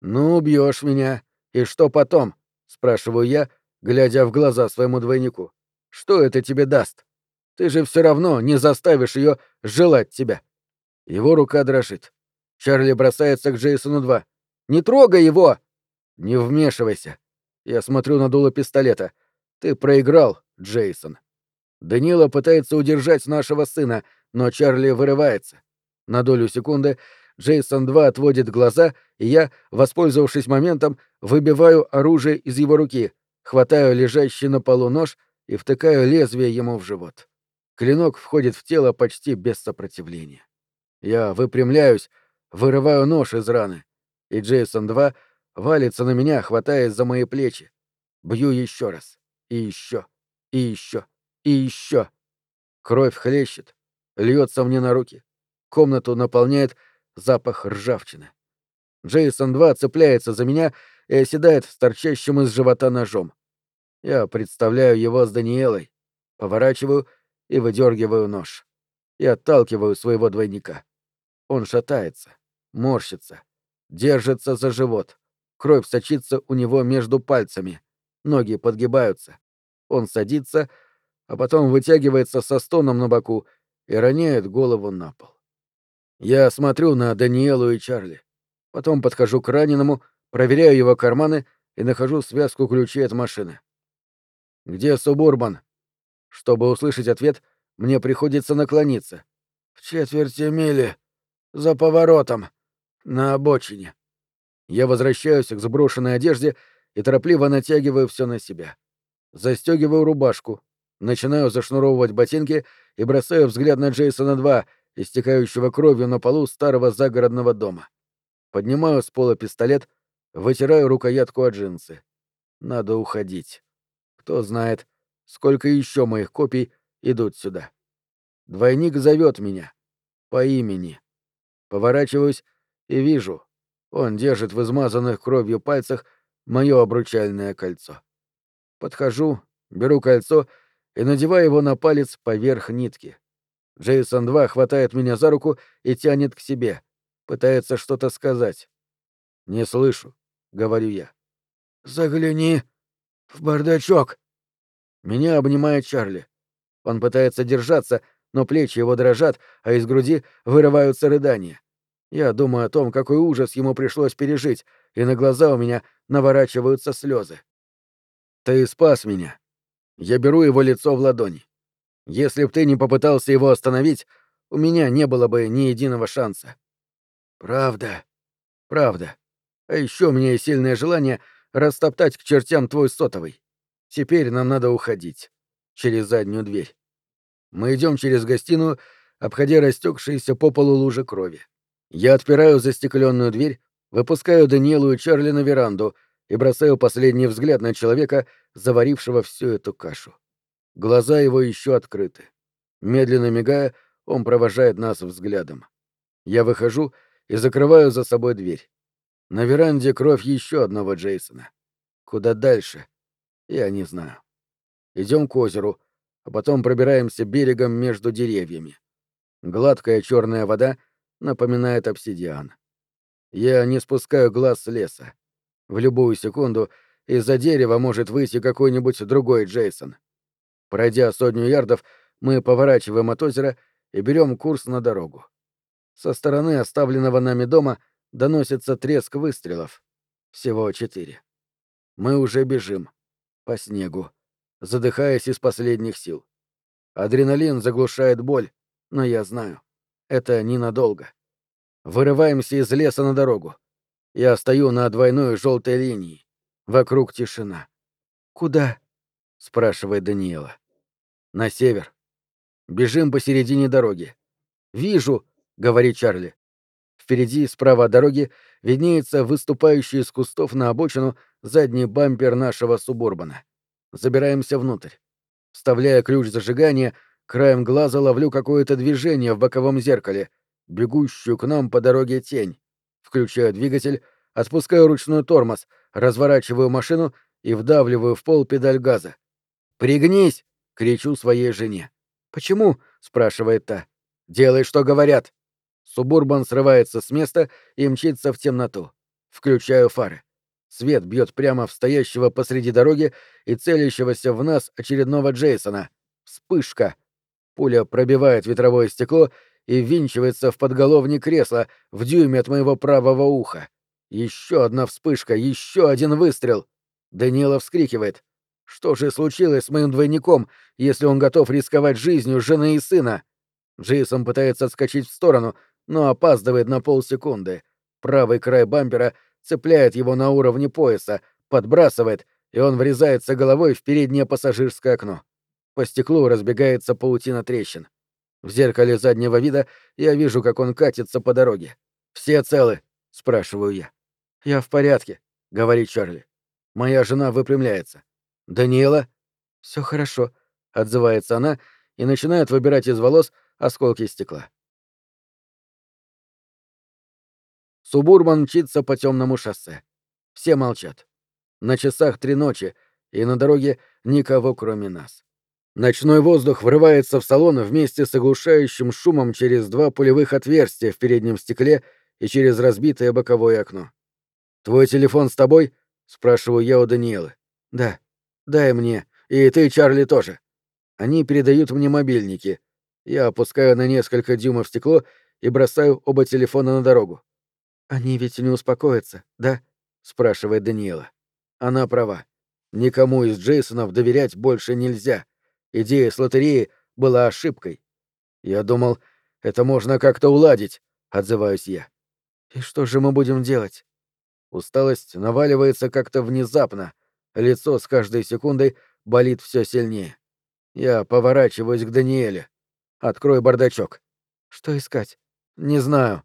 «Ну, убьешь меня. И что потом?» — спрашиваю я, глядя в глаза своему двойнику. «Что это тебе даст? Ты же все равно не заставишь ее желать тебя». Его рука дрожит. Чарли бросается к Джейсону 2. «Не трогай его!» «Не вмешивайся. Я смотрю на дуло пистолета. Ты проиграл, Джейсон». Данила пытается удержать нашего сына, но Чарли вырывается. На долю секунды Джейсон 2 отводит глаза, и я, воспользовавшись моментом, выбиваю оружие из его руки, хватаю лежащий на полу нож и втыкаю лезвие ему в живот. Клинок входит в тело почти без сопротивления. Я выпрямляюсь, вырываю нож из раны, и Джейсон 2 валится на меня, хватаясь за мои плечи. Бью еще раз. И еще. И еще. И еще. Кровь хлещет, льется мне на руки. Комнату наполняет запах ржавчины. Джейсон 2 цепляется за меня и оседает с торчащим из живота ножом. Я представляю его с Даниэлой, поворачиваю и выдергиваю нож. И отталкиваю своего двойника. Он шатается, морщится, держится за живот. Кровь сочится у него между пальцами. Ноги подгибаются. Он садится, а потом вытягивается со стоном на боку и роняет голову на пол. Я смотрю на Даниэлу и Чарли. Потом подхожу к раненому, проверяю его карманы и нахожу связку ключей от машины. «Где Субурбан?» Чтобы услышать ответ, мне приходится наклониться. «В четверти мили. За поворотом. На обочине». Я возвращаюсь к сброшенной одежде и торопливо натягиваю все на себя. Застегиваю рубашку, начинаю зашнуровывать ботинки и бросаю взгляд на Джейсона 2, истекающего кровью на полу старого загородного дома. Поднимаю с пола пистолет, вытираю рукоятку от джинсы. Надо уходить. Кто знает, сколько еще моих копий идут сюда. Двойник зовет меня. По имени. Поворачиваюсь и вижу. Он держит в измазанных кровью пальцах мое обручальное кольцо. Подхожу, беру кольцо и надеваю его на палец поверх нитки. Джейсон 2 хватает меня за руку и тянет к себе. Пытается что-то сказать. «Не слышу», — говорю я. «Загляни в бардачок». Меня обнимает Чарли. Он пытается держаться, но плечи его дрожат, а из груди вырываются рыдания. Я думаю о том, какой ужас ему пришлось пережить, и на глаза у меня наворачиваются слезы. Ты спас меня. Я беру его лицо в ладони. Если б ты не попытался его остановить, у меня не было бы ни единого шанса. Правда. Правда. А еще у меня есть сильное желание растоптать к чертям твой сотовый. Теперь нам надо уходить. Через заднюю дверь. Мы идем через гостиную, обходя растекшиеся по полу лужи крови. Я отпираю застекленную дверь, выпускаю Даниэлу и Чарли на веранду и бросаю последний взгляд на человека, заварившего всю эту кашу. Глаза его еще открыты. Медленно мигая, он провожает нас взглядом. Я выхожу и закрываю за собой дверь. На веранде кровь еще одного Джейсона. Куда дальше? Я не знаю. Идем к озеру, а потом пробираемся берегом между деревьями. Гладкая черная вода напоминает обсидиан. Я не спускаю глаз с леса. В любую секунду из-за дерева может выйти какой-нибудь другой Джейсон. Пройдя сотню ярдов, мы поворачиваем от озера и берем курс на дорогу. Со стороны оставленного нами дома доносится треск выстрелов. Всего четыре. Мы уже бежим. По снегу. Задыхаясь из последних сил. Адреналин заглушает боль, но я знаю. Это ненадолго. Вырываемся из леса на дорогу. Я стою на двойной желтой линии. Вокруг тишина. «Куда?» — спрашивает Даниэла. «На север. Бежим посередине дороги». «Вижу», — говорит Чарли. Впереди, справа от дороги, виднеется выступающий из кустов на обочину задний бампер нашего субурбана. Забираемся внутрь. Вставляя ключ зажигания, краем глаза ловлю какое-то движение в боковом зеркале, бегущую к нам по дороге тень. Включаю двигатель, отпускаю ручной тормоз, разворачиваю машину и вдавливаю в пол педаль газа. «Пригнись!» — кричу своей жене. «Почему?» — спрашивает та. «Делай, что говорят!» Субурбан срывается с места и мчится в темноту. Включаю фары. Свет бьет прямо в стоящего посреди дороги и целящегося в нас очередного Джейсона. Вспышка. Пуля пробивает ветровое стекло и ввинчивается в подголовник кресла в дюйме от моего правого уха. Еще одна вспышка, еще один выстрел. Даниэла вскрикивает. Что же случилось с моим двойником, если он готов рисковать жизнью жены и сына? Джейсон пытается отскочить в сторону, но опаздывает на полсекунды. Правый край бампера цепляет его на уровне пояса, подбрасывает, и он врезается головой в переднее пассажирское окно. По стеклу разбегается паутина трещин. В зеркале заднего вида я вижу, как он катится по дороге. «Все целы?» — спрашиваю я. «Я в порядке», — говорит Чарли. Моя жена выпрямляется. «Даниэла?» «Все хорошо», — отзывается она и начинает выбирать из волос осколки стекла. Субурбан мчится по темному шоссе. Все молчат. На часах три ночи, и на дороге никого, кроме нас. Ночной воздух врывается в салон вместе с оглушающим шумом через два пулевых отверстия в переднем стекле и через разбитое боковое окно. «Твой телефон с тобой?» — спрашиваю я у Даниэлы. «Да. Дай мне. И ты, Чарли, тоже». Они передают мне мобильники. Я опускаю на несколько дюймов стекло и бросаю оба телефона на дорогу. «Они ведь не успокоятся, да?» — спрашивает Даниэла. Она права. Никому из Джейсонов доверять больше нельзя. Идея с лотереей была ошибкой. Я думал, это можно как-то уладить, отзываюсь я. И что же мы будем делать? Усталость наваливается как-то внезапно. Лицо с каждой секундой болит все сильнее. Я поворачиваюсь к Даниэле. Открой бардачок. Что искать? Не знаю.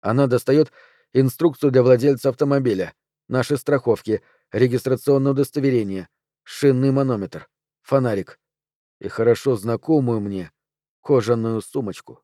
Она достает инструкцию для владельца автомобиля, наши страховки, регистрационное удостоверение, шинный манометр, фонарик и хорошо знакомую мне кожаную сумочку.